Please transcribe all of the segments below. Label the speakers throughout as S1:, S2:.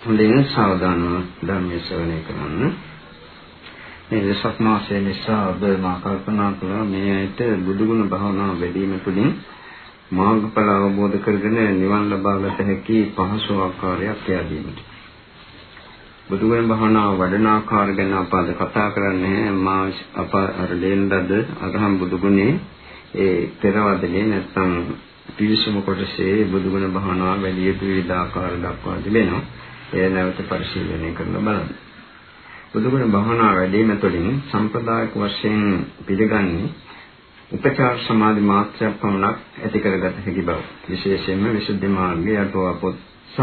S1: හොඳින් සාවධානව ධර්මයේ ශ්‍රවණය කරන්න. මේ දසක් මාසයේ නිසා ඔබ මා කල්පනා කළා මේ ඇයිට බුදුගුණ භාවනාව වැඩි වීම තුළින් මාර්ගඵල අවබෝධ කරගෙන නිවන් ලබා ගත හැකි පහසු ආකාරයක් යදීමට. බුදුගුණ භාවනාව වඩන ආකාර ගැන අප අද කතා කරන්නේ මා අප අර දෙන්නද අරහම් බුදුගුණේ ඒ පෙරවදනේ නැත්නම් පිවිසුම කොටසේ බුදුගුණ භාවනාව වැඩි යුතු විවිධ ආකාර දක්වා තිබෙනවා. එය නැවත පරිශීලනය කරලා බලන්න. බුදුගුණ භාවනා වැඩිම තුළින් සම්ප්‍රදායික වශයෙන් පිළිගන්නේ උපචාර සමාධි මාත්‍රයක් පමණක් ඇති කරගත හැකි බව. විශේෂයෙන්ම විසුද්ධි මාර්ගය අටුවා පොත් සහ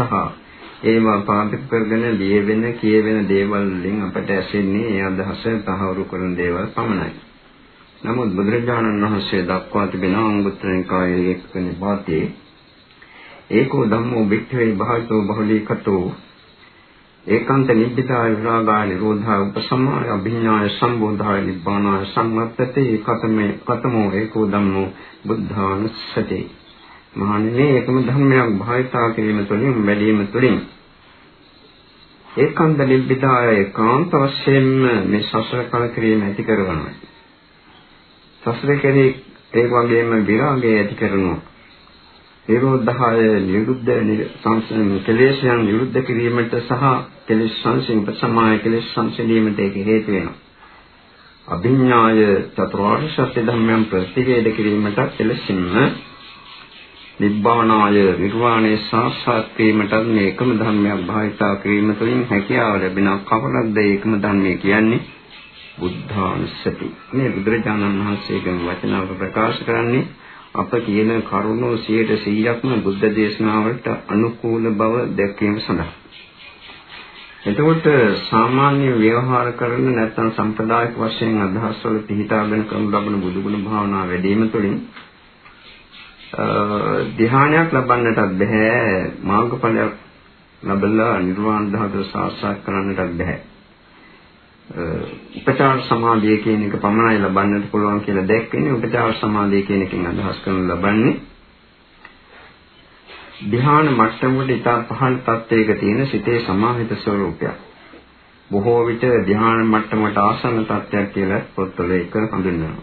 S1: ඒවා පාදක කරගෙන ලියවෙන කියවෙන දේවල් වලින් අපට ඇසෙන්නේ ඒ අදහස තහවුරු කරන දේවල් පමණයි. නමුත් බුදුරජාණන් වහන්සේ දක්වා තිබෙන අංගුත්තර නිකායේ එක් නිපාතේ ඒකෝ ධම්මෝ වික්ඛවේ භාවිතෝ බහුලීකතෝ ඒකාන්ත නිබ්බිදාය විරාගාය නිරෝධාය උපසමාය අභිඥාය සම්බෝධාය නිබ්බානාය සම්මත්තතේ කතමේ කතමෝ ඒකෝ ධම්මෝ බුද්ධානුස්සතේ මහන්නේ එකම ධර්මයක් භාවිතා කිරීම තුළින් වැඩිම තුළින්. ඒකාන්ත නිබ්බිදාය ඒකාන්ත වශයෙන්ම මේ සසර කල කිරීම ඇති කරගන්නවා සසර කෙරේ ඒ වගේම විරාගය ඇති කරනවා. නිරෝධය නිරුද්ධ සංසම් කෙලෙස්යන් නිරුද්ධ කිරීමට සහ කෙලෙස් සංසින් ප්‍රසමාය කෙලෙස් සංසිඳීමට ඒක හේතු වෙනවා. අභිඥාය චතුරාර්ය සත්‍ය ධර්මයන් ප්‍රතිවේද කිරීමට කෙලෙසින්ම නිබ්බානාය නිර්වාණය සාක්ෂාත් කිරීමට මේකම ධර්මයක් භාවිතා කිරීම තුළින් හැකියාව ලැබෙන කවරක්ද ඒකම ධර්මය කියන්නේ බුද්ධානුස්සති. මේ බුදුරජාණන් වහන්සේගේ වචනාව ප්‍රකාශ කරන්නේ අප කියන කරුණෝ 100%ක්ම බුද්ධ දේශනාවලට අනුකූල බව දැක්වීම සඳහා. එතකොට සාමාන්‍ය ව්‍යවහාර කරන නැත්නම් සම්ප්‍රදායික වශයෙන් අදහස් වල පිළිතාගෙන කරන ලබන බුදුගුණ භාවනා වැඩිම තුළින් ධ්‍යානයක් ලබන්නටත් බෑ මාර්ගඵලයක් ලැබලා නිර්වාණ ධාතුව සාක්ෂාත් කරන්නටත් බෑ උපචාර සමාධිය කියන එක පමණයි ලබන්නට පුළුවන් කියලා දැක්කනේ උපචාර සමාධිය කියන එකෙන් අදහස් කරනු ලබන්නේ ධ්‍යාන මට්ටමකට ඉතා පහළ තත්ත්වයක තියෙන සිතේ සමාහිත ස්වરૂපයක්. බොහෝ විට ධ්‍යාන මට්ටමට ආසන්න තත්ත්වයක් කියලා පොත්වල එක හඳුන්වනවා.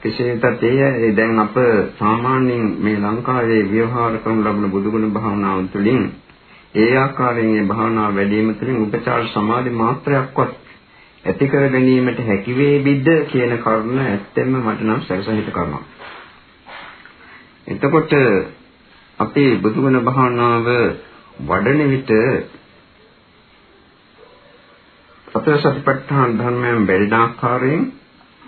S1: කෙසේ වෙතත් ඒ දැන් අප සාමාන්‍යයෙන් මේ ලංකාවේ ව්‍යවහාර කරන ලබන බුදුගුණ භාවනාව තුළින් ඒ ආකාරයෙන් මේ භාවනාව වැඩි වීම තුළින් උපචාර සමාධි මාත්‍රයක්වත් ඇති කර ගැනීමට හැකි වේවිද කියන කරුණ ඇත්තෙන්ම මට නම් සැකසහිත කරුණක්. එතකොට අපේ බුදුගුණ භාවනාව වඩන විට සතර සතිපට්ඨාන ධර්මයන් බැරින ආකාරයෙන්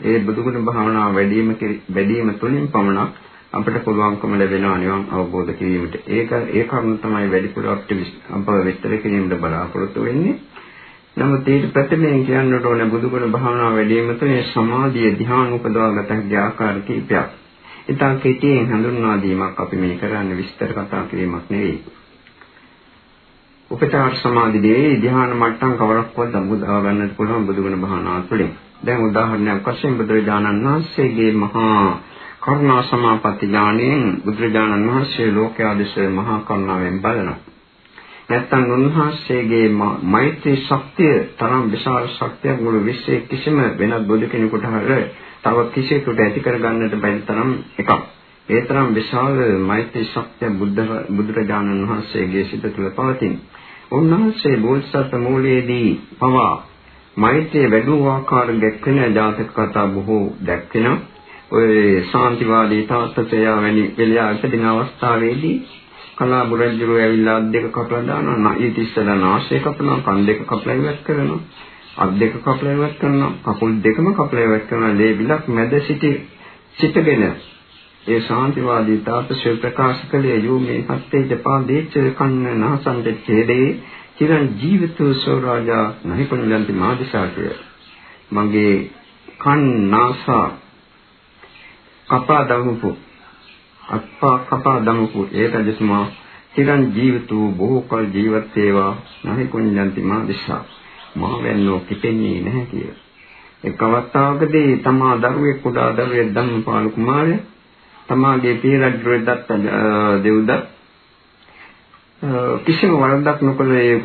S1: ඒ බුදුගුණ භාවනාව වැඩිම වැඩිම තුලින් පමණක් අපිට පුළුවන්කම ලැබෙනවා නිවන් අවබෝධ කිරීමට. ඒක ඒ කරුණ තමයි වැඩිපුර අපිට අප විස්තර කිරීමට බලාපොරොත්තු වෙන්නේ. නමුත් ඊට ප්‍රථමයෙන් කියන්නට ඕන බුදුගුණ භාවනාව වැඩිම තුනේ සමාධිය ධ්‍යාන උපදවාගත හැකි ආකාර කිහිපයක්. ඉතින් කෙටියෙන් හඳුන්වා දීමක් අපි මේ කරන්නේ විස්තර කතා කිරීමක් නෙවෙයි. උපචාර සමාධියේ ධ්‍යාන මට්ටම් කවරක්වත් දඹුදා ගන්නට පුළුවන් බුදුගුණ භාවනාව තුළින්. දැන් උදාහරණයක් වශයෙන් බුදුරජාණන් වහන්සේගේ මහා කරුණා සමාපatti ඥාණයෙන් බුදුරජාණන් වහන්සේ ලෝකයා දෙස මහා කරුණාවෙන් බලනවා. නැත්තම් උන්වහන්සේගේ මෛත්‍රී ශක්තිය තරම් විශාල ශක්තියක් මුළු විශ්වයේ කිසිම වෙනත් බුදු කෙනෙකුට හර තව කිසියෙකුට ඇති කරගන්නට බැරි තරම් එකක්. ඒ තරම් විශාල මෛත්‍රී ශක්තිය බුද්ධ බුදුරජාණන් වහන්සේගේ සිත තුළ පවතින. උන්වහන්සේ බෝධිසත්ව මූලයේදී පවා මෛත්‍රිය වැඩි ආකාර දැක්වෙන ජාතක කතා බොහෝ දැක්වෙනවා. ඔය ශාන්තිවාදී තාත්තසය වැනි එළියා ඉපදින අවස්ථාවේදී කලාබු රජුරෝ ඇවිල්ලා අත් දෙක කපලා දානවා. ඊට ඉස්සෙල්ලා නාසය කපනවා, කන් දෙක කපලා ඉවත් කරනවා. අත් දෙක කපලා ඉවත් කරනවා. කකුල් දෙකම කපලා ඉවත් කරනවා. ලේ බිලක් මැද සිටි සිටගෙන ඒ ශාන්තිවාදී තාපසය ප්‍රකාශ කළේ යෝ මේ හත්තේජ පාදේච කන්න නාසන්ත ඡේදේ චිරන් ජීවිතෝ සෝරාජා නහි පුඤ්ජන්ති මාදිසාකය මගේ කන් නාසා කපා දමපු අත්පා කපා දමපු ඒ රජතුමා චිරන් ජීවිතෝ බොහෝ කල ජීවත් වේවා නැහි කුඤ්ඤන්ති මා දිශා. මා වෙන්නෝ කිපෙන්නේ නැහැ කිය. එක් අවස්ථාවකදී තමා දරුවෙක් කුඩා දරුවෙක් ධම්මපාල කුමාරයා තමාගේ පියරජුවේ දත්ත දෙව්දත් කිසිම වරදක් නොකළ ඒ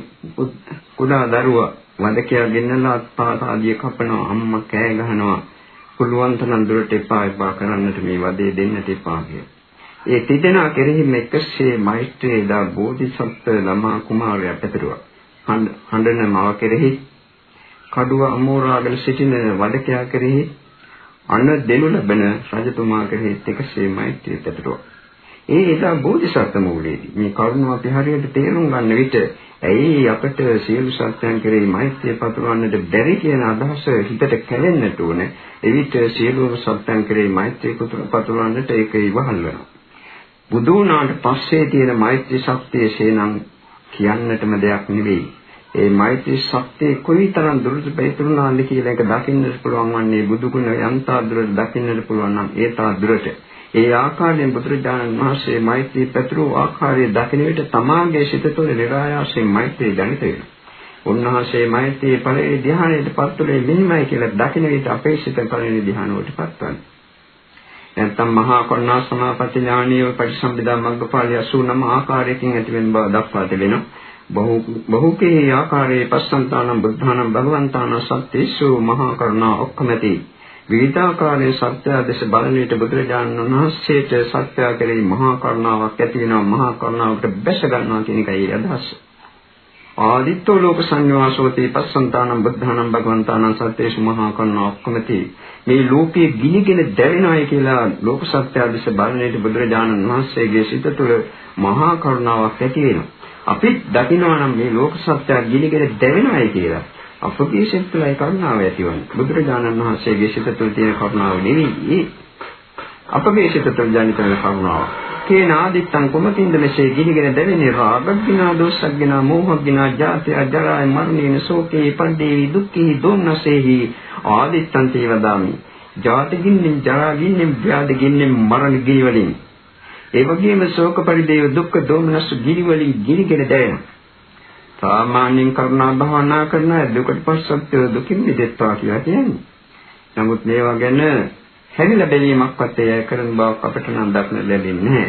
S1: කුඩා දරුවා වදකයා ගෙන්නලා අත්පාත ආදිය කපනවා අම්මා කෑ ගහනවා. පුළුවන් තරම් දුරට එපා එපා කරන්නට මේ වදේ දෙන්නට එපා ඒ තිදෙනා කෙරෙහි මෙකසේ මෛත්‍රී දා බෝධිසත්ව ළමා කුමාරයා පැතිරුවා. හඬන මව කෙරෙහි කඩුව අමෝරාගෙන සිටින වදකයා කෙරෙහි අන දෙනු ලබන රජතුමා කෙරෙහි එකසේ මෛත්‍රී පැතිරුවා. ඒ එදා බෝධිසත්ව මූලයේදී මේ කරුණ අපි හරියට තේරුම් ගන්න විට ඇයි අපිට සියලු සත්‍යයන් කෙරෙහි මෛත්‍රිය පතුරවන්නට බැරි කියන අදහස හිතට කැවෙන්නට ඕනේ. එවිට සියලුම සත්‍යයන් කෙරෙහි මෛත්‍රිය පතුරවන්නට ඒක ඉවහල් වෙනවා. බුදු වුණාට පස්සේ තියෙන මෛත්‍රී ශක්තිය සේනම් කියන්නටම දෙයක් නෙවෙයි. ඒ මෛත්‍රී ශක්තිය කොයිතරම් දුරට පැතිරුණාද කියලා එක දකින්නට පුළුවන් වන්නේ බුදු ගුණ යන්තා දුරට දකින්නට පුළුවන් නම් ඒ තා දුරට ඒ ආකාරයෙන් බුදුරජාණන් වහන්සේ මෛත්‍රී පැතුරු ආකාරය දකින විට තමාගේ සිත තුළ નિરાයාසයෙන් මෛත්‍රී ජනිත වෙනවා. උන්වහන්සේ මෛත්‍රී ඵලයේ ධ්‍යානයට පත්ුලේ මෙහිමයි කියලා දකින විට අපේ සිත ඵලයේ ධ්‍යානුවට පත්වන්නේ. නැත්නම් මහා කරුණා සමාපatti ඥානීය පරිසම්පදා මග්ගපාලිය 89 ආකාරයකින් ඇතිවෙන බව දක්වා තිබෙනවා. බහු බහුකේ ආකාරයේ පස්සන්තානම් බුද්ධානම් භගවන්තානම් සත්‍යේසු මහා කරුණා ඔක්කමැති විවිධාකාරයේ සත්‍ය දේශ බලන විට බුදුරජාණන් වහන්සේට සත්‍ය කෙරෙහි මහා කරුණාවක් ඇති වෙනවා මහා කරුණාවකට බැස ගන්නවා කියන එකයි අදහස. ආදිත්තෝ ලෝක සංවාසෝති පස්සන්තානම් බුද්ධානම් භගවන්තානම් සත්‍යේසු මහා කරුණා ඔක්කොමති මේ ලෝකයේ ගිනිගෙන දැවෙනවායි කියලා ලෝක සත්‍ය දේශ බලන විට බුදුරජාණන් වහන්සේගේ සිත තුළ මහා කරුණාවක් ඇති වෙනවා. අපිත් දකිනවා නම් මේ ලෝක සත්‍ය ගිනිගෙන දැවෙනවායි කියලා අපගේ සිත තුළයි කරුණාව ඇතිවන්නේ. බුදුරජාණන් වහන්සේගේ සිත තුළ තියෙන කරුණාව නෙවෙයි අපගේ සිත තුළ ජනිත වෙන කරුණාව. කේනාදිත්තං කුමකින්ද මෙසේ ගිනිගෙන දැවෙන්නේ රාගග්ගිනා දෝෂග්ගිනා මෝහග්ගිනා ජාතය ජරාය මරණේන සෝකේ පණ්ඩේවි දුක්ඛේ දෝමනසේහි ආදිත්තං තේවදාමි. ජාතකින්ෙන් ජරාගින්ෙන් ව්‍යාධිකින්ෙන් මරණ ගිනි වලින් ඒ වගේම ශෝක පරිදේව දුක්ඛ දෝමනස් ගිනි වලින් ගිනිගෙන දැවෙනවා. සාමාන්‍යයෙන් කරුණා භාවනා කරන දුකට පස්සත් දුකින් මිදෙත්වා කියලා කියන්නේ. නමුත් මේවා ගැන හැරිලා බැලීමක්වත් එය කරන බවක් අපට නම් දක්න ලැබෙන්නේ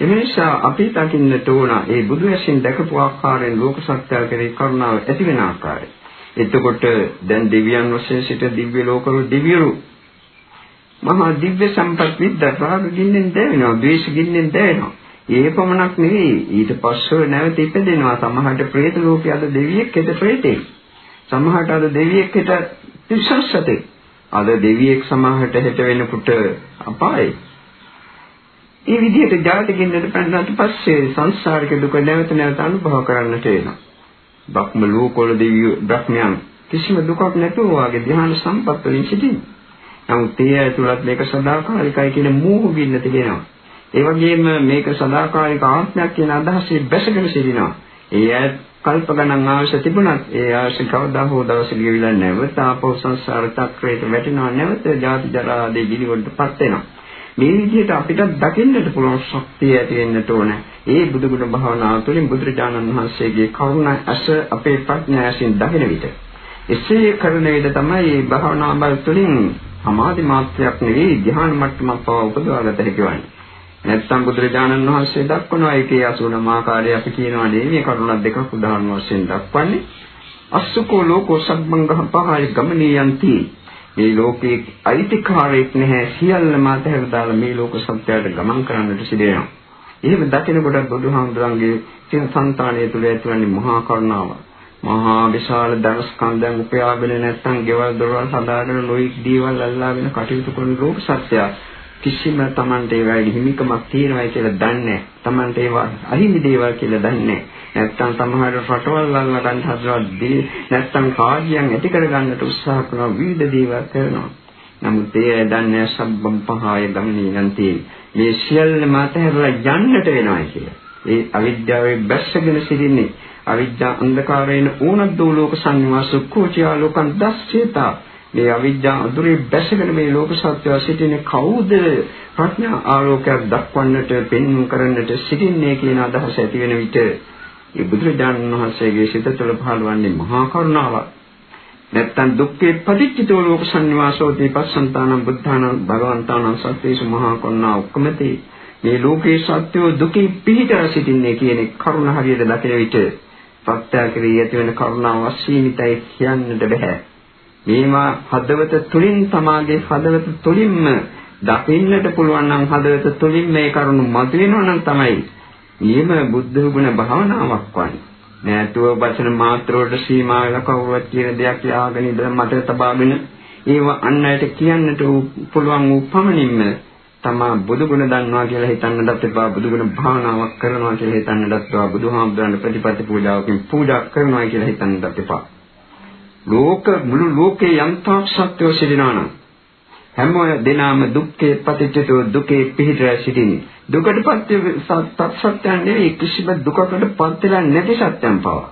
S1: එනිසා අපි දකින්නට ඕන ඒ බුදු ඇසින් දැකපු ආකාරයෙන් ලෝක සත්‍යය කෙරේ කරුණාව ඇති වෙන ආකාරය. එතකොට දැන් දෙවියන් වශයෙන් සිට දිව්‍ය ලෝකවල දිව්‍යලු මහා දිව්‍ය සම්පත් විද්ද රාග ගින්නෙන් දැවෙනවා, ද්වේෂ ගින්නෙන් දැවෙනවා. ඒ පමණක් නෙවෙයි ඊට පස්සෙ නැවත ඉපදෙනවා සමහරට ප්‍රේත ලෝකයේ අද දෙවියෙක් හෙට ප්‍රේතෙක් සමහරට අද දෙවියෙක් හෙට තිස්සස්සතෙක් අද දෙවියෙක් සමහරට හෙට වෙනකොට අපායේ ඒ විදිහට ජාතකින්දට පැනනට පස්සේ සංසාරික දුක නැවත නැවත අනුභව කරන්නට වෙනවා බ්‍රහ්ම ලෝකවල දෙවියෝ බ්‍රහ්මයන් කිසිම දුකක් නැතුව වාගේ ධ්‍යාන සම්පත් වලින් සිටින් නමුත් ඒ ඇතුළත් මේක සදාකාලිකයි කියන මෝහ ගින්න තිබෙනවා. ඒ වගේම මේක සදාකාලික ආත්මයක් කියන අදහසේ බැසගෙන සිටිනවා. ඒ අය කල්ප ගණන් අවශ්‍ය තිබුණත් ඒ අවශ්‍ය කවදා හෝ දවසක ගෙවිලා නැවත ආපහු සංසාර චක්‍රයට වැටෙනවා නැවත ජාති ජරා ආදී ගිනිවලටපත් වෙනවා. මේ විදිහට අපිට දකින්නට පුළුවන් ශක්තිය ඇති වෙන්නට ඕන. ඒ බුදුගුණ භාවනාව තුළින් බුදුරජාණන් වහන්සේගේ කරුණ ඇස අපේ ප්‍රඥාවෙන් දකින විට එසේ කරන විට තමයි මේ භාවනා බල තුළින් සමාධි මාත්‍රයක් නෙවෙයි ධ්‍යාන මට්ටමක් පව උපදවාගත හැකි වන්නේ. නැත්නම් බුදුරජාණන් වහන්සේ දක්වනවා ඒකේ 89 ආකාරය අපි කියනවා නේ මේ කරුණක් දෙකක් උදාහරණ වශයෙන් දක්වන්නේ. අස්සකෝ ලෝකෝ සම්බංගහ පහයි ගමනියන්ති. මේ ලෝකේ අයිතිකාරයක් නැහැ. සියල්ලම අතහැර දාලා මේ ලෝක සත්‍යයට ගමන් කරන්නට සිදෙනවා. එහෙම දකිනකොට බුදුහාමුදුරන්ගේ චින සංතානය තුළ ඇතිවන්නේ මහා කරුණාව. මහා විශාල ධන ස්කන්ධයන් උපයාගෙන නැත්නම් ගෙවල් දොරවල් හදාගෙන ලෝයික් දීවල් අල්ලාගෙන කටයුතු කරන ලෝක සත්‍යය. කිසිම Tamante ඒවායේ හිමිකමක් තියෙනවයි කියලා දන්නේ Tamante ඒවා අහිමි දේවල් කියලා දන්නේ නැත්තම් සමහර රටවල් අල්ල ගන්න හදනවා නැත්තම් කාර්යයන් ඇති කර ගන්නට උත්සාහ කරන විවිධ දේවල් කරනවා. නමුත් ඒ දන්නේ සම්බම් පහය ගමනේ යන්ති. මේ සියල්ල මතහැරලා යන්නට වෙනවා කියලා. ඒ අවිද්‍යාවේ බැස්සගෙන සිටින්නේ. අවිද්‍යා අන්ධකාරයෙන් ඕනක් දෝ ලෝක සංවාස කුචියා ලෝකන් දස්සේතා මේ අවිද්‍යා අඳුරේ බැසගෙන මේ ලෝක සත්‍යය සිටින කවුද ප්‍රඥා ආලෝකයක් දක්වන්නට පෙන්වු කරන්නට සිටින්නේ කියන අදහස ඇති වෙන විට ඒ බුදුරජාණන් වහන්සේගේ සිත තුළ පහළවන්නේ මහා කරුණාවක්. නැත්තම් දුක්ඛේ පටිච්චිතෝ ලෝක සංවාසෝති පස්සන්තානම් බුද්ධානම් භගවන්තානම් සත්‍යේසු මහා කරුණා ඔක්කමති මේ ලෝකේ සත්‍යෝ දුකේ පිහිටලා සිටින්නේ කියන කරුණ හරියට දකින විට ප්‍රත්‍යාකරී ඇති වෙන කරුණාව වශීනිතයි කියන්නට බෑ. මේවා හදවත තුලින් තමාගේ හදවත තුලින්ම දකින්නට පුළුවන් නම් හදවත තුලින් මේ කරුණ මතුවෙනවා නම් තමයි නියම බුද්ධ ගුණ භාවනාවක් වන්නේ. නෑතුව වචන මාත්‍රවලට සීමා වෙලා කවුරුත් කියන දෙයක් යාගෙන ඉඳලා මට තබාගෙන ඒව අන් අයට කියන්නට පුළුවන් වූ පමණින්ම තමා බුදුගුණ දන්නවා කියලා හිතන්නටත් එපා බුදුගුණ භාවනාවක් කරනවා කියලා හිතන්නටත් එපා බුදුහාමුදුරන් ප්‍රතිපත්ති පූජාවකින් පූජා කරනවා කියලා හිතන්නටත් එපා ලෝක මුළු ලෝකේ යම්තාක් සත්‍යෝ සිටිනානම් හැම දිනම දුක්ඛේ පතිච්චතෝ දුකේ පිහිටලා සිටින්නේ දුකටපත් සත්‍යයන් නෙවෙයි කිසිම දුකකට පත් වෙලා නැති සත්‍යම් පවා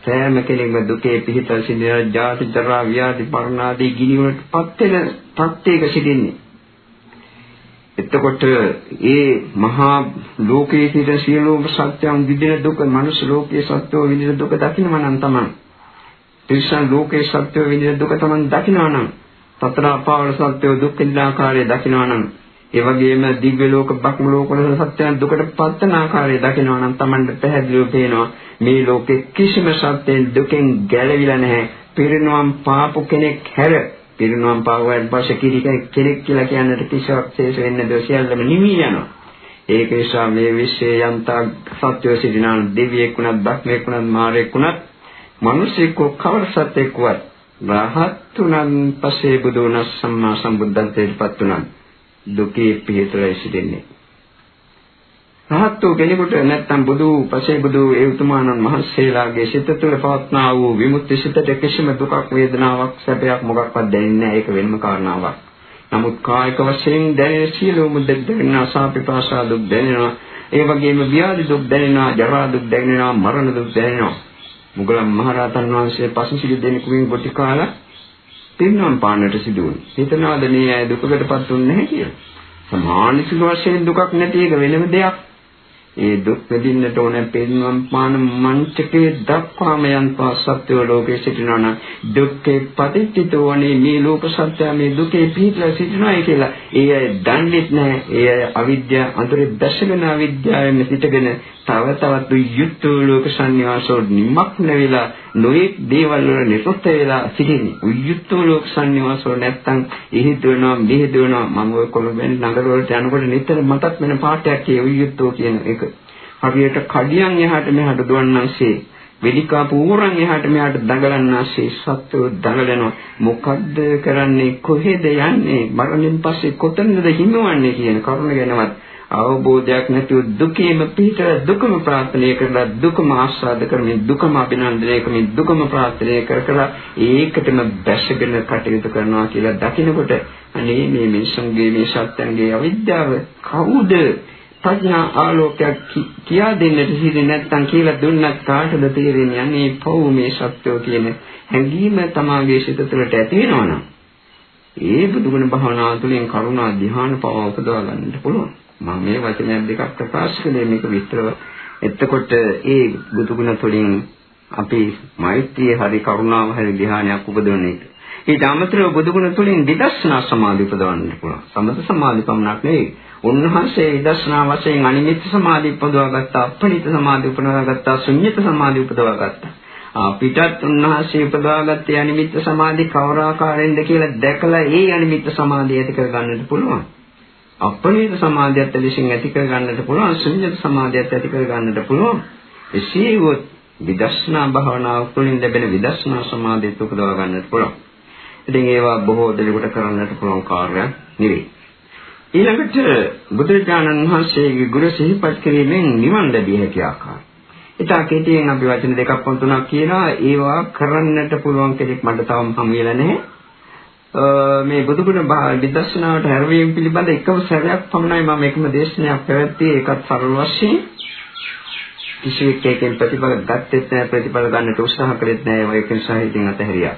S1: සෑම කෙනෙක්ම දුකේ පිහිටලා සිටින ජාති ජරා ව්‍යාධි මරණ ආදී ගිනි වලට පත් වෙන තත්ත්වයක සිටින්නේ එතකොට ඒ මහා ලෝකයේ සිට සියලුම සත්‍යයන් විදින දුක මනුෂ්‍ය ලෝකයේ සත්‍යෝ විදින දුක දකින්නම නම් තමයි. තිරිසන් ලෝකයේ සත්‍යෝ විදින දුක තමයි දකින්නවා නම් සතර අපාවල සත්‍යෝ දුක් විඳාකාරය දකින්නවා නම් ඒ වගේම දිව්‍ය ලෝක බ්‍රහ්ම ලෝක වල සත්‍යයන් දුකට පත්වන ආකාරය දකින්නවා නම් Tamanට පැහැදිලිව පේනවා මේ ලෝකේ කිසිම සත්‍යයෙන් දුකෙන් ගැලවිලා නැහැ. පිරිනවම් පාපු කෙනෙක් හැර පිරිනුවම් පාවයන් පස්සේ කිරි කෙනෙක් කියලා කියන්නට කිසිවක් ශේෂ වෙන්නේ නැද සියල්ලම නිමි යනවා. ඒක නිසා මේ විශ්වයේ යන්තා සත්‍යෝ සිටිනා දෙවියෙක් වුණත් බ්‍රහ්මයෙක් වුණත් මාරයෙක් වුණත් මිනිසෙක් කවර සත්‍යෙක් වුවත් රහත් උනන් පස්සේ බුදු වුණ සම්මා සම්බුද්ධත්වයට පත් උනන් දුකේ පිහිටලා සිටින්නේ. රහත් වූ කෙනෙකුට නැත්තම් බුදු පසේ බුදු ඒ උතුමාණන් වහන්සේලාගේ සිත තුළ පවත්නා වූ විමුක්ති සිතට කිසිම දුකක් වේදනාවක් සැපයක් මොකක්වත් දැනෙන්නේ නැහැ ඒක වෙනම කාරණාවක්. නමුත් කායික වශයෙන් දැනෙන සියලුම දුක් දැනෙනවා සාපිපාසා දුක් දැනෙනවා ඒ වගේම ව්‍යාධි දුක් දැනෙනවා ජරා දුක් දැනෙනවා මරණ දුක් දැනෙනවා. මුගලන් මහරහතන් වහන්සේ පසුසිරි දෙනෙකුගෙන් ගොටි කාලා පින්නම් පාන්නට සිදු වුණා. හිතනවාද මේ අය දුකකටපත් වුන්නේ නැහැ කියලා. සමානික වශයෙන් දුකක් නැති එක වෙනම දෙයක්. ඒ දුක් විඳින්නට ඕන පින්වම් පාන මංචකේ දක්වාම යන්පා සත්‍ය ලෝකේ සිටිනවා නම් දුක්ඛේ පටිච්චිතෝනේ මේ ලෝක සත්‍ය මේ දුකේ පිහිටලා සිටිනවායි කියලා. ඒ අය දන්නේ නැහැ. ඒ අය අවිද්‍යාව අඳුරේ දැසගෙන අවිද්‍යාවෙන් සිටගෙන තව තවත් යුක්ත ලෝක සංන්‍යාසෝ නිමක්න වෙලා නොඑක් දේවල් වල නිරුත් වෙලා සිටින්නේ උයුක්ත ලෝක සංන්‍යාසෝ නැත්තම් ඉහිද වෙනවා මිහිද වෙනවා. මම ඔය කොළඹෙන් නගර වලට යනකොට නිතර මතක් වෙන පාඩයක් ඒ උයුක්තෝ කියන එක. හරියට කඩියන් එහාට මෙහාට දුවන්නන්සේ වෙලිකා පූරන් එහාට මෙහාට දඟලන්නාසේ සත්ව දඟලනවා. මොකද්ද කරන්නේ? කොහෙද යන්නේ? මරණයෙන් පස්සේ කොතනද හිමවන්නේ කියන කරුණ ගැනවත් අවබෝධයක් නැතිව දුකේම පිට දුකම ප්‍රාර්ථනා කරලා දුකම ආස්වාද කරමින් දුකම අභිනන්දනය කරමින් දුකම ප්‍රාර්ථනා කර කර ඒකටම බැසගෙන කටයුතු කරනවා කියලා දකිනකොට අනේ මේ මිනිසුන්ගේ මේ සත්‍යංගේ අවිද්‍යාව කවුද? ප්‍රඥා ආලෝකයක් කියා දෙන්නට හිතේ නැත්තම් කියලා දුන්නත් කාටද තේරෙන්නේ? අනේ පව් මේ සත්‍යෝ කියන හැඟීම තමාගේ සිත තුළට ඇති වෙනවනම් ඒ බුදුගුණ භාවනාව තුළින් කරුණා ධ්‍යාන පව උපදවා ගන්නට පුළුවන්. මම මේ වචනයක් දෙකක් ප්‍රකාශ කළේ මේක විස්තරව. එතකොට ඒ බුදුගුණ තුළින් අපි මෛත්‍රිය හරි කරුණාව හරි ධ්‍යානයක් උපදවන එක. ඊට අමතරව බුදුගුණ තුළින් විදර්ශනා සමාධිය උපදවන්න පුළුවන්. සමත සමාධි පමණක් නෙවෙයි. උන්වහන්සේ විදර්ශනා වශයෙන් අනිමිත් සමාධි උපදවා ගත්තා, අපනිත සමාධි උපදවා ගත්තා, ශුන්්‍යත සමාධි උපදවා ගත්තා. අපිටත් උන්වහන්සේ උපදවාගත්තේ අනිමිත් සමාධි කවර ආකාරයෙන්ද කියලා දැකලා ඒ අනිමිත් සමාධිය ඇති කර ගන්නට පුළුවන්. අප්‍රණීත සමාධියත් ලෙසින් ඇති කර ගන්නට පුළුවන් ශුන්‍යත සමාධියත් ඇති කර ගන්නට පුළුවන්. එසේ වොත් විදර්ශනා භාවනාව තුළින් ලැබෙන විදර්ශනා සමාධියත් උපදවා ගන්නට පුළුවන්. ඉතින් ඒවා බොහෝ දෙනෙකුට කරන්නට පුළුවන් කාර්යයක් නෙවෙයි. ඊළඟට බුදුරජාණන් වහන්සේගේ ගුණ සිහිපත් කිරීමෙන් නිවන් ලැබිය හැකි ආකාරය. ඉතා කෙටියෙන් අපි වචන දෙකක් තුනක් කියනවා ඒවා කරන්නට පුළුවන් කෙනෙක් මට තවම හම් වෙලා නැහැ. මේ බුදුගුණ විදර්ශනාවට හැරවීම පිළිබඳ එකම සැරයක් පමණයි මම එකම දේශනාවක් පැවැත්තියේ ඒකත් සරල වශයෙන්. කිසිවෙක් එකෙන් ප්‍රතිඵල ගත්තෙත් නැහැ ප්‍රතිඵල ගන්නට උත්සාහ කළෙත් නැහැ ඒක නිසා ඉතින් අතහැරියා.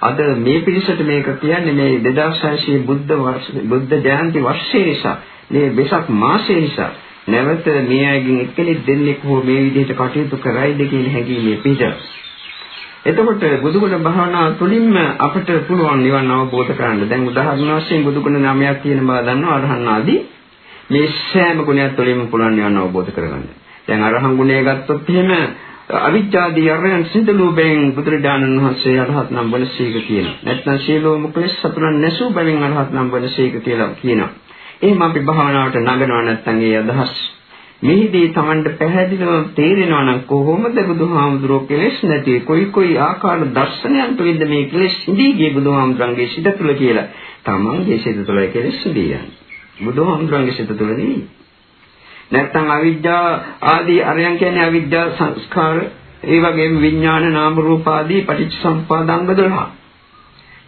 S1: අද මේ පිරිසට මේක කියන්නේ මේ 2600 බුද්ධ වර්ෂ බුද්ධ ජයන්ති වර්ෂයේ නිසා මේ වෙසක් මාසයේ නිසා. නැවත මේ අයගෙන් එක්කෙනෙක් දෙන්නෙක් හෝ මේ විදිහට කටයුතු කරයිද කියන හැඟීමේ පිට එතකොට බුදුගුණ භාවනාව තුළින්ම අපිට පුළුවන් නිවන් අවබෝධ කරගන්න. දැන් උදාහරණ වශයෙන් බුදුගුණ නාමයක් කියන බව දන්නවා අරහන් ආදී. මේ සෑම ගුණයක් තුළින්ම පුළුවන් නිවන අවබෝධ කරගන්න. දැන් අරහන් ගුණය ගත්තොත් එහෙම අවිජ්ජාදී අරයන් සිදලු බෙන් බුදුරජාණන් වහන්සේ අරහත් නම් වනසීක කියනවා. නැත්නම් සීලෝම ක්ලේශ සතුරන් නැසූ බැවින් අරහත් නම් වනසීක කියලා කියනවා. එහෙම අපි භාවනාවට නගනවා නැත්නම් ඒ අදහස් මෙහිදී Tamanට පැහැදිලිව තේරෙනවා නම් කොහොමද බුදුහාමුදුරුවෝ කෙලෙස් නැති කොයි කොයි ආකාර දර්ශනයන් තුළින්ද මේ කෙලෙස් ඉදී ගිය බුදුහාමුදුරන්ගේ සිත තුළ කියලා? Tamanගේ සිත තුළ කෙලෙස් ඉදී යන්නේ. බුදුහාමුදුරන්ගේ සිත තුළ නෙවෙයි නැත්නම් අවිද්‍යාව ආදී අරයන් කියන්නේ අවිද්‍යා සංස්කාර ඒ වගේම විඥාන නාම රූප ආදී පටිච්චසම්පාදංග 12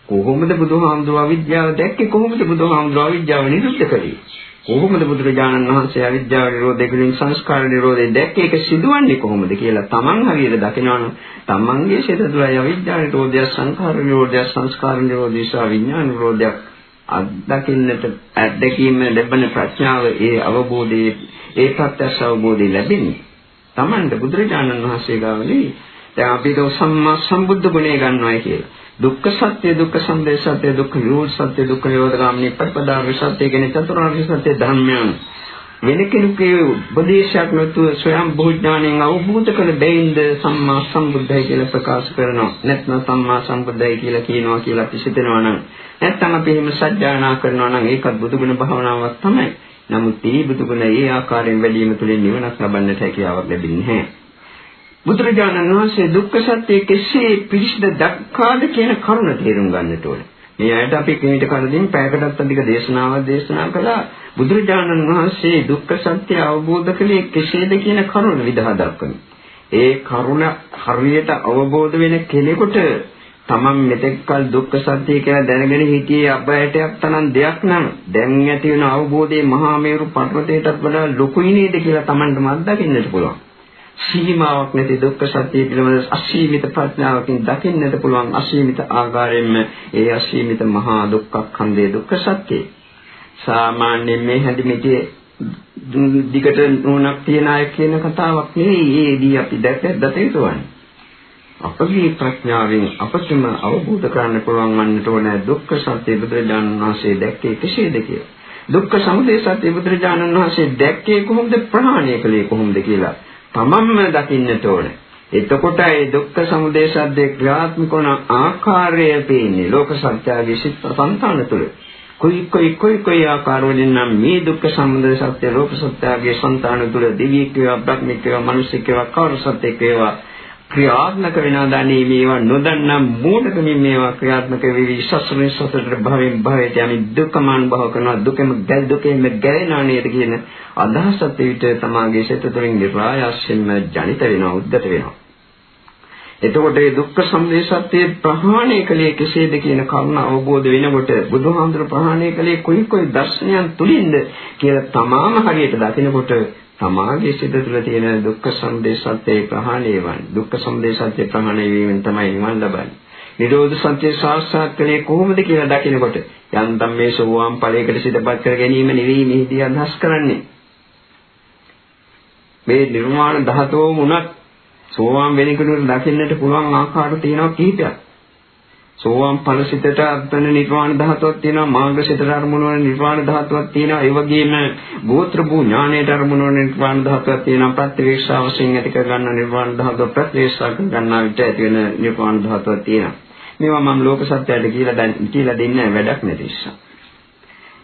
S1: කොහොමද බුදුහාමුදුරුවෝ අවිද්‍යාව දැක්කේ කොහොමද බුදුහාමුදුරුවෝ අවිද්‍යාව නිරුද්ධ කළේ? කොහොමද බුදුරජාණන් වහන්සේ අවිද්‍යාව නිරෝධය කියන සංස්කාර නිරෝධය දැක්කේ? ඒක සිදුවන්නේ කොහොමද කියලා තමන් හරියට දකිනවනම් තමන්ගේ සිත තුළයි අවිද්‍යාව නිරෝධය සංස්කාර නිරෝධය සංස්කාර නිරෝධය සහ විඥාන නිරෝධය අත්දකින්නට අත්දැකීම ලැබෙන ප්‍රඥාව ඒ අවබෝධයේ ඒ ප්‍රත්‍යක්ෂ අවබෝධය ලැබෙන්නේ. තමන්ට බුදුරජාණන් වහන්සේ ගාවනේ දැන් අපි දෝ සම්මා සම්බුද්ධ ගුණය ගන්නවයි කියලා. දුක්ඛ සත්‍ය දුක්ඛ සමුදය සත්‍ය දුක්ඛ නිරෝධ සත්‍ය දුක්ඛ නිරෝධ ගාමිනී ප්‍රතිපදාව සත්‍ය කියන චතුරාර්ය සත්‍ය ධර්මයන්. වෙන කෙනෙකුගේ උපදේශයක් නැතුව ස්වයං බෝධඥාණයෙන් අවබෝධ කළ දෙයින්ද සම්මා සම්බුද්ධයි කියලා ප්‍රකාශ කරනවා. නැත්නම් සම්මා සම්බුද්ධයි කියලා කියනවා කියලා අපි හිතනවා නම් නැත්නම් අපි එහෙම සත්‍යයනා කරනවා නම් ඒකත් බුදුගුණ භාවනාවක් තමයි. නමුත් මේ බුදුගුණ ඒ ආකාරයෙන් වැඩිම තුලින් නිවනක් ලබන්නට හැකියාවක් ලැබෙන්නේ නැහැ. බුදුරජාණන් වහන්සේ දුක්ඛ සත්‍ය කෙසේ පිළිසිඳ දක්වාද කියන කරුණ තේරුම් ගන්නට ඕනේ. මේ ඇයට අපි කීට කලින් පැයකටත් අධික දේශනාවක් දේශනා කළා බුදුරජාණන් වහන්සේ දුක්ඛ සත්‍ය අවබෝධ කළේ කෙසේද කියන කරුණ විදහා දක්වනවා. ඒ කරුණ හරියට අවබෝධ වෙන කෙනෙකුට තමන් මෙතෙක්කල් දුක්ඛ සත්‍ය කියලා දැනගෙන හිටියේ අබයටයක් තරම් දෙයක් නම් දැන් ඇති වෙන අවබෝධයේ මහා මේරු පර්වතයටත් වඩා ලොකුයි නේද කියලා තමන්ටම අත්දකින්නට පුළුවන්. සීමාවක් නැති දුක්ඛ සත්‍ය පිළිබඳ අසීමිත ප්‍රඥාවකින් දකින්නට පුළුවන් අසීමිත ආකාරයෙන්ම ඒ අසීමිත මහා දුක්ඛ ඛණ්ඩේ දුක්ඛ සත්‍යයි. සාමාන්‍යයෙන් මේ හැදිමිටේ දිගට නුණක් තියන අය කියන කතාවක් නෙවෙයි. ඒදී අපි දැක දත යුතුවන්නේ. අපගේ ප්‍රඥාවෙන් අපටම අවබෝධ කරගන්න පුළුවන් වන්නට ඕන දුක්ඛ සත්‍ය බුදුරජාණන් වහන්සේ දැක්කේ කෙසේද කියලා. දුක්ඛ සමුදය සත්‍ය බුදුරජාණන් වහන්සේ දැක්කේ කොහොමද ප්‍රහාණය කළේ කොහොමද කියලා තමන්ම දකින්නට ඕනේ. එතකොට ඒ දුක්ඛ සමුදය සද්දේ ක්‍රියාත්මක වන ආකාරය පේන්නේ ලෝක සත්‍යයේ සිත් සංතාන තුළ. කොයි කොයි කොයි කොයි ආකාරවලින් නම් මේ දුක්ඛ සමුදය සත්‍ය ලෝක සත්‍යයේ සංතාන තුළ දිව්‍යික වේවා බ්‍රහ්මික වේවා මනුෂ්‍යික වේවා කවර සත්‍යක වේවා ක්‍රියාත්මක වෙනා දන්නේ මේවා නොදන්නා මූලිකමින් මේවා ක්‍රියාත්මක වෙවි. සසරේ සසරට භවෙන් භවයට යමි දුකම අනුභව කරනවා. දුකෙම ගැල් දුකෙම ගැලෙනා නේද කියන අදහසත් විට තමාගේ සිත තුළින් නිරායස්යෙන්ම ජනිත වෙනවා උද්දත වෙනවා. එතකොට මේ දුක්ඛ සම්දේශත්වයේ ප්‍රහාණය කලේ කෙසේද කියන කරුණ අවබෝධ වෙනකොට බුදුහාමුදුර ප්‍රහාණය කලේ කොයි කොයි දර්ශනයන් තුලින්ද කියලා තමාම හරියට දකිනකොට තමාගේ සිත තුළ තියෙන දුක්ඛ සමුදය සත්‍යය ප්‍රහාණය වන්නේ. දුක්ඛ සමුදය සත්‍ය ප්‍රහාණය වීමෙන් තමයි නිවන් ලබන්නේ. නිරෝධ සත්‍ය සාක්ෂාත් කළේ කොහොමද කියලා දකිනකොට යන්තම් මේ සෝවාන් ඵලයකට සිතපත් කර ගැනීම නෙවෙයි මෙහිදී අදහස් කරන්නේ. මේ නිර්වාණ ධාතෝම උනත් සෝවාන් වෙනකොට දකින්නට පුළුවන් ආකාර තියෙනවා කිහිපයක්. සෝවාන් ඵලසිතට අත්වන නිර්වාණ ධාතුවක් තියෙනවා මාර්ගසිතට අරමුණු වන නිර්වාණ ධාතුවක් තියෙනවා. ඒ වගේම ගෝත්‍ර භූ ඥානයට අරමුණු වන නිර්වාණ ධාතුවක් තියෙනවා. ප්‍රත්‍යවේක්ෂා වශයෙන් ඇති කර ගන්න නිර්වාණ ධාතුව ප්‍රත්‍යවේක්ෂා කර ගන්නා විට ඇති වෙන නිර්වාණ ධාතුවක් තියෙනවා. මේවා මම ලෝක සත්‍යයට කියලා කියලා දෙන්නේ වැඩක් නැති නිසා.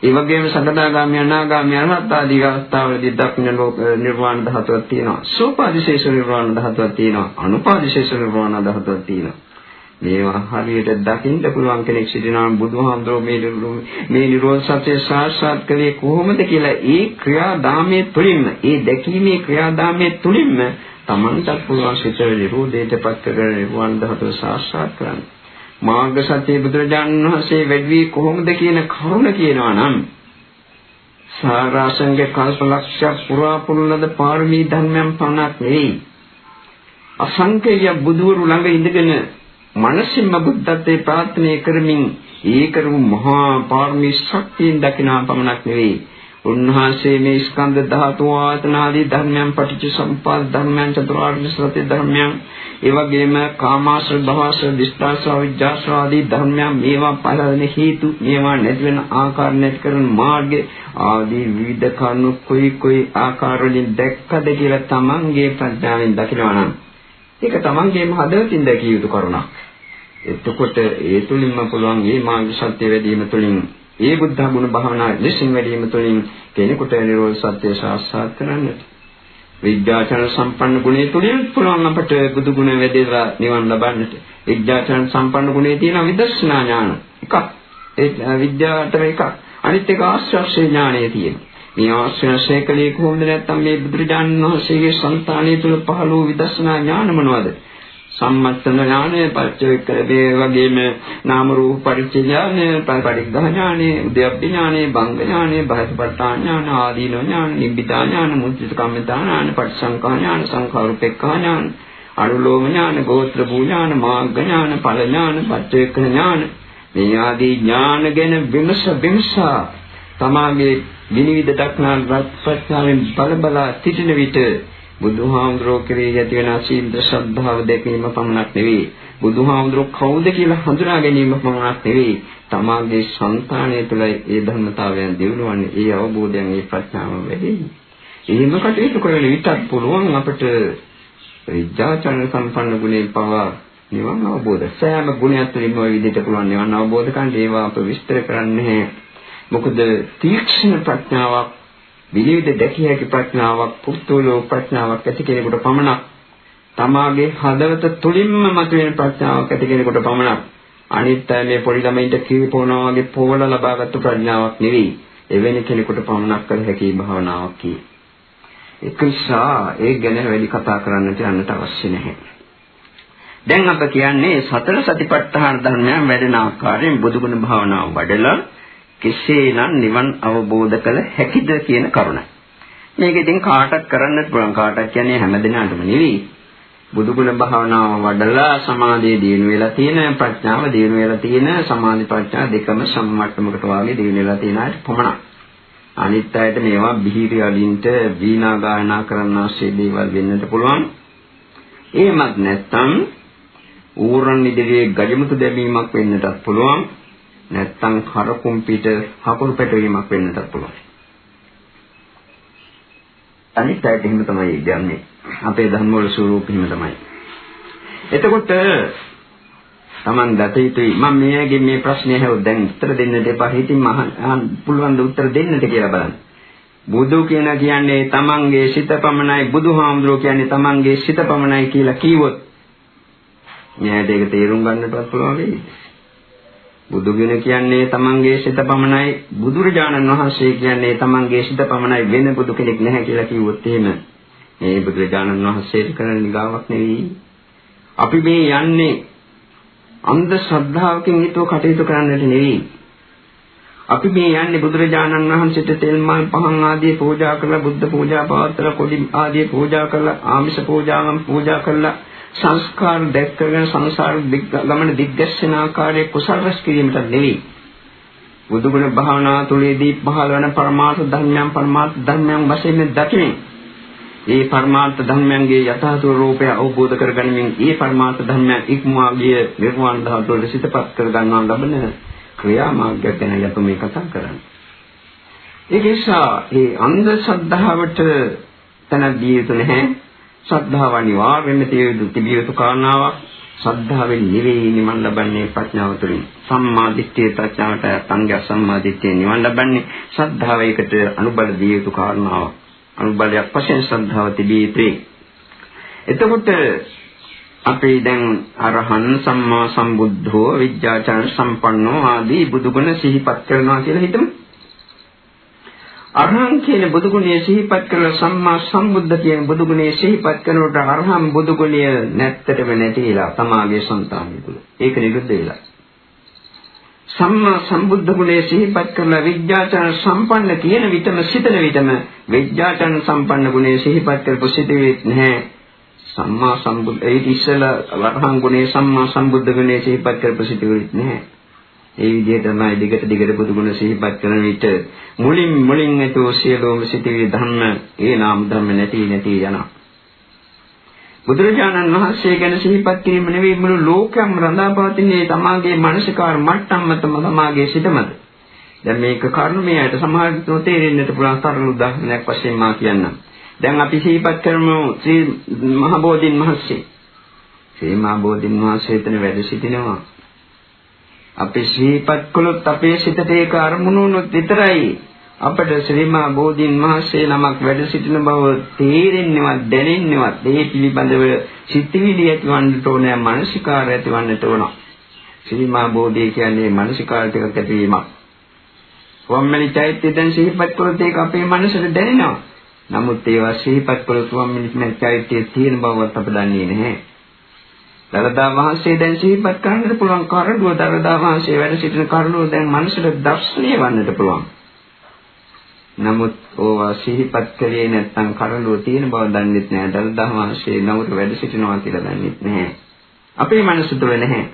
S1: ඒ වගේම සකදාගාමී අනාගාමී අරහත් ආදී අවස්ථාවලදී දක්න ලෝක නිර්වාණ ධාතුවක් තියෙනවා. සෝපාදිශේෂ නිර්වාණ ධාතුවක් තියෙනවා. අනුපාදිශේෂ නිර්වාණ ධාතුවක් තියෙනවා. මේවා හරියට දකින්න පුළුවන් කෙනෙක් සිටිනවා බුදුහාමුදුරුවෝ මේ මේ නිරෝධ සත්‍ය සාක්ෂාත් කළේ කොහොමද කියලා ඒ ක්‍රියාදාමයේ තුලින්ම ඒ දැකීමේ ක්‍රියාදාමයේ තුලින්ම Tamanටත් පුළුවන් සිතේ නිරෝධයට පත් කරගෙන නිර්වාණ ධාතුව සාක්ෂාත් කරන්න. මාර්ග සත්‍ය බුදුරජාණන් වහන්සේ වැඩි කොහොමද කියන කරුණ කියනවා නම් සාරාංශක කල්පලක්ෂ පුරා පුරුණද පාරමී ධර්මයන් පමණක් නෙවෙයි අසංකේය බුදුවරු ළඟ ඉඳගෙන මනසින්ම බුද්ධත්වයේ ප්‍රාර්ථනා කරමින් ඒ කරමු මහා පාරමී ශක්තියෙන් දකිනා පමණක් නෙවෙයි. උන්වහන්සේ මේ ස්කන්ධ ධාතු ආතන ආදී ධර්මයන් පටිච්ච සම්පදාය ධර්මයන් චතුරාර්ය සත්‍ය ධර්මයන් ඒ වගේම කාමාශ්‍ර භවශ්‍ර දිස්ත්‍රාශ්‍ර විජ්ජාශ්‍ර ආදී ධර්මයන් මේවා පහළවෙන හේතු මේවා නැති වෙන ආකාර නැති කරන මාර්ගය ආදී විවිධ කරුණු කොයි කොයි ආකාරවලින් දැක්කද කියලා තමන්ගේ ප්‍රඥාවෙන් දකිනවා නම් ඒක තමන්ගේම හදවතින් දැකිය යුතු කරුණක්. එතකොට ඒ තුලින්ම පුළුවන් මේ මාර්ග සත්‍ය වැඩිම තුලින් ඒ බුද්ධ ගුණ භාවනා ලෙසින් වැඩිම තුලින් කෙනෙකුට නිරෝධ සත්‍ය සාක්ෂාත් කරගන්නට. විද්‍යාචරණ සම්පන්න ගුණය තුලින් පුළුවන් අපට බුදු ගුණ වැඩිලා නිවන් ලබන්නට. විද්‍යාචරණ සම්පන්න ගුණයේ තියෙන විදර්ශනා ඥාන එකක්. ඒ විද්‍යාවට එකක්. අනිත් එක ආශ්‍රය ඥානය තියෙනවා. මේ ආශ්‍රය කලේ කොහොමද නැත්නම් මේ බුදුරජාණන් වහන්සේගේ సంతානය තුළ පහළ වූ විදර්ශනා ඥාන මොනවද? සම්මත්තන ඥානය, පච්චවේක්කලේ වගේම නාම රූප පරිච්ඡ ඥානය, පරිග්‍රහ ඥානය, උද්‍යප්ප ඥානය, භංග ඥානය, බහසපට්ඨාන ඥාන, ආදීන ඥාන, නිබ්බිදා ඥාන, මුචිත කම්මිතා ඥාන, පටිසංකා ඥාන, සංඛාරුපෙක්ඛා ඥාන, අනුලෝම ඥාන, ගෝත්‍ර භූ ඥාන, මාර්ග ඥාන, ඵල ඥාන, පච්චවේක්ක ඥාන මේ ආදී ඥාන ගැන විමස විමසා තමාගේ විනිවිද දක්නා ප්‍රඥාවෙන් බලබලා සිටින විට බුදුහාමුදුරෝ කෙරෙහි ඇති වෙන අසීන්ද්‍ර ශ්‍රද්ධාව දැකීම පමණක් නෙවෙයි බුදුහාමුදුරෝ කවුද කියලා හඳුනා ගැනීම පමණක් නෙවෙයි තමාගේ సంతාණය තුළයි ඒ ධර්මතාවයන් දිනුවන්නේ ඒ අවබෝධයෙන් ඒ ප්‍රඥාව වැඩි. එහෙම කටයුතු කරන විටත් පුළුවන් අපට විද්‍යාචරණ සම්පන්න ගුණයෙන් පවා නිවන් අවබෝධ සෑම ගුණයක් තුළින්ම ওই විදිහට පුළුවන් නිවන් අවබෝධ කරන්න. ඒවා අප විස්තර කරන්නේ නැහැ මොකද තීක්ෂණ ප්‍රඥාවක් විවිධ දැකිය හැකි ප්‍රඥාවක් පුතුලෝ ප්‍රඥාවක් ඇති කෙනෙකුට පමණක් තමාගේ හදවත තුලින්ම මතුවෙන ප්‍රඥාවක් ඇති කෙනෙකුට පමණක් අනිත් අය මේ පොඩි ළමයින්ට කීපෝනවා වගේ පොවල ලබාගත්තු ප්‍රඥාවක් නෙවෙයි එවැනි කෙනෙකුට පමණක් කළ හැකි භාවනාවක් කි. ඒක නිසා ඒ ගැන වැඩි කතා කරන්නට යන්නට අවශ්‍ය නැහැ. දැන් අප කියන්නේ සතර සතිපට්ඨාන ධර්මයන් වැඩෙන ආකාරයෙන් බුදුගුණ භාවනාව වඩලා කෙසේනම් නිවන් අවබෝධ කළ හැකිද කියන කරුණ. මේක ඉතින් කාටත් කරන්නත් පුළුවන් කාටත් කියන්නේ හැමදෙනාටම නෙවෙයි. බුදුගුණ භාවනාව වඩලා සමාධිය දිනු වෙලා තියෙන ප්‍රඥාව දිනු වෙලා තියෙන සමාධි ප්‍රඥා දෙකම සම්මට්ටමකට වාගේ දිනු වෙලා තියෙන අයට පමණක්. අනිත් අයට මේවා බිහිරි අලින්ට වීණා ගායනා කරන්න අවශ්‍ය දේවල් වෙන්නත් පුළුවන්. එහෙමත් නැත්නම් ඌරන් ඉදිරියේ ගජමුතු දැමීමක් වෙන්නටත් පුළුවන්. නැත්තම් කරකුම් පිට හකුරු පැටවීමක් වෙන්නත් පුළුවන්. අනිත් පැයට එහෙම තමයි යන්නේ. අපේ ධර්ම වල ස්වરૂපෙ එහෙම තමයි. එතකොට Taman දත යුතුයි මම මෙයාගේ මේ ප්‍රශ්නේ හැවොත් දැන් උත්තර දෙන්න දෙපා හිතින් මහන් පුළුවන් ද උත්තර දෙන්නට කියලා බලන්න. බුදු කියන කියන්නේ Tamanගේ සිත පමණයි බුදුහාමුදුරුවෝ කියන්නේ Tamanගේ සිත පමණයි කියලා කිව්වොත් මෙයාට ඒක තේරුම් ගන්නටවත් පුළුවන් වෙයි. බුදුගුණ කියන්නේ තමන්ගේ සිත පමණයි. බුදුරජාණන් වහන්සේ කියන්නේ තමන්ගේ සිත පමණයි වෙන බුදු කෙනෙක් නැහැ කියලා කිව්වොත් එහෙම. මේ බුදුරජාණන් වහන්සේට කරන නිගාවක් නෙවෙයි. අපි මේ යන්නේ අන්ධ ශ්‍රද්ධාවකින් හිතුව කටයුතු කරන්නට නෙවෙයි. අපි මේ යන්නේ බුදුරජාණන් වහන්සේට තෙල් මල් පහන් ආදී පූජා කරලා බුද්ධ පූජා පවත්වලා කොඩි ආදී පූජා කරලා ආමිෂ පූජාවන් පූජා කරලා සංස්කාර දැක්කගෙන සංසාර ගමන දිග්ගැස්සෙන ආකාරයේ කුසල රැස් කිරීමට නෙවෙයි. බුදුගුණ භාවනා තුළේදී පහළ වන පරමාර්ථ ධර්මයන් පරමාර්ථ ධර්මයන් වශයෙන් දකිමින් ඒ පරමාර්ථ ධර්මයන්ගේ යථා ස්වરૂපය අවබෝධ කරගනිමින් ඒ පරමාර්ථ ධර්මයන් ඉක්මවා ගිය නිර්වාණ ධාතුවට සිතපත් කර ගන්නා ලබන ක්‍රියාමාර්ගය ගැන යතු මේ කතා කරන්නේ. ඒක නිසා මේ අන්ධ ශ්‍රද්ධාවට තැනක් දිය යුතු නැහැ. ශ්‍රද්ධාව අනිවාර්යයෙන්ම තිබිය යුතු කාරණාවක්. ශ්‍රද්ධාවෙන් නිවේ නිවන් ලබන්නේ ප්‍රඥාව තුළින්. සම්මා දිට්ඨිය ප්‍රඥාවට සංඝ සම්මා දිට්ඨිය නිවන් ලබන්නේ ශ්‍රද්ධාව ඒකට අනුබල දිය යුතු කාරණාවක්. අනුබලයක් වශයෙන් ශ්‍රද්ධාව තිබිය යුතුයි. එතකොට අපි දැන් අරහන් සම්මා සම්බුද්ධෝ විද්‍යාචාර සම්පන්නෝ ආදී බුදුගුණ සිහිපත් කරනවා කියලා හිතමු. අරහං කියන බුදුගුණය සිහිපත් කරලා සම්මා සම්බුද්ධ කියන බුදුගුණය සිහිපත් කරනකොට අරහං බුදුගුණය නැත්තටම නැතිලා තමාගේ సంతානිය තුල. ඒක නිරුද්ධ වෙලා. සම්මා සම්බුද්ධ ගුණය සිහිපත් කරලා විද්‍යාචරණ සම්පන්න කියන විතම සිතන විතම විද්‍යාචරණ සම්පන්න ගුණය සිහිපත් කරපු සිටුවේ නැහැ. සම්මා සම්බුද්ධ ඒ ඉස්සලා අරහං ගුණය සම්මා සම්බුද්ධ ගුණය සිහිපත් කරපු සිටුවේ නැහැ. ඒ විදිහට තමයි දිගට දිගට බුදුගුණ සිහිපත් කරන විට මුලින් මුලින් ඇතෝ සියලුම සිටිවි ධර්ම ඒ නාම ධර්ම නැති නැති යනවා. බුදුරජාණන් වහන්සේ ගැන සිහිපත් කිරීම නෙවෙයි මුළු ලෝකයම රඳාපවතින්නේ තමාගේ මානසිකාර මට්ටම් මතම තමාගේ සිතමද. දැන් මේක කර්මයට සමාජිත තේරෙන්නට පුළුවන් සරල උදාහරණයක් වශයෙන් මා කියන්නම්. දැන් අපි සිහිපත් කරමු ශ්‍රී මහ බෝධින් වහන්සේ. ශ්‍රී මහ බෝධින් වහන්සේ එතන වැඩ සිටිනවා. අපි සිහිපත් කළොත් අපේ සිතට ඒක අරමුණු වුණොත් විතරයි අපට ශ්‍රීමා බෝධින් වහන්සේ නමක් වැඩ සිටින බව තේරෙන්නවත් දැනෙන්නවත් ඒ පිළිබඳව සිතිවිලි ඇතිවන්නට ඕනේ මානසිකාර ඇතිවන්නට ඕන. ශ්‍රීමා බෝධිය කියන්නේ මානසිකාර ටිකක් ඇතිවීමක්. වම්මනි චෛත්‍ය දැන් සිහිපත් කළොත් ඒක අපේ මනසට දැනෙනවා. නමුත් ඒවා සිහිපත් කළොත් වම්මනි චෛත්‍ය තියෙන බවවත් අප දන්නේ නැහැ. දරදා වහන්සේ දැන් සිහිපත් කරන්නට පුළුවන් කරඬුව දරදා වහන්සේ වැඩ සිටින කරඬුව දැන් මනසට දර්ශනීය වන්නට පුළුවන්. නමුත් ඕවා සිහිපත් කළේ නැත්නම් කරඬුව තියෙන බව දන්නෙත් නැහැ. දරදා වහන්සේ නවුර වැඩ සිටිනවා කියලා දන්නෙත් නැහැ. අපේ මනස තුළ නැහැ.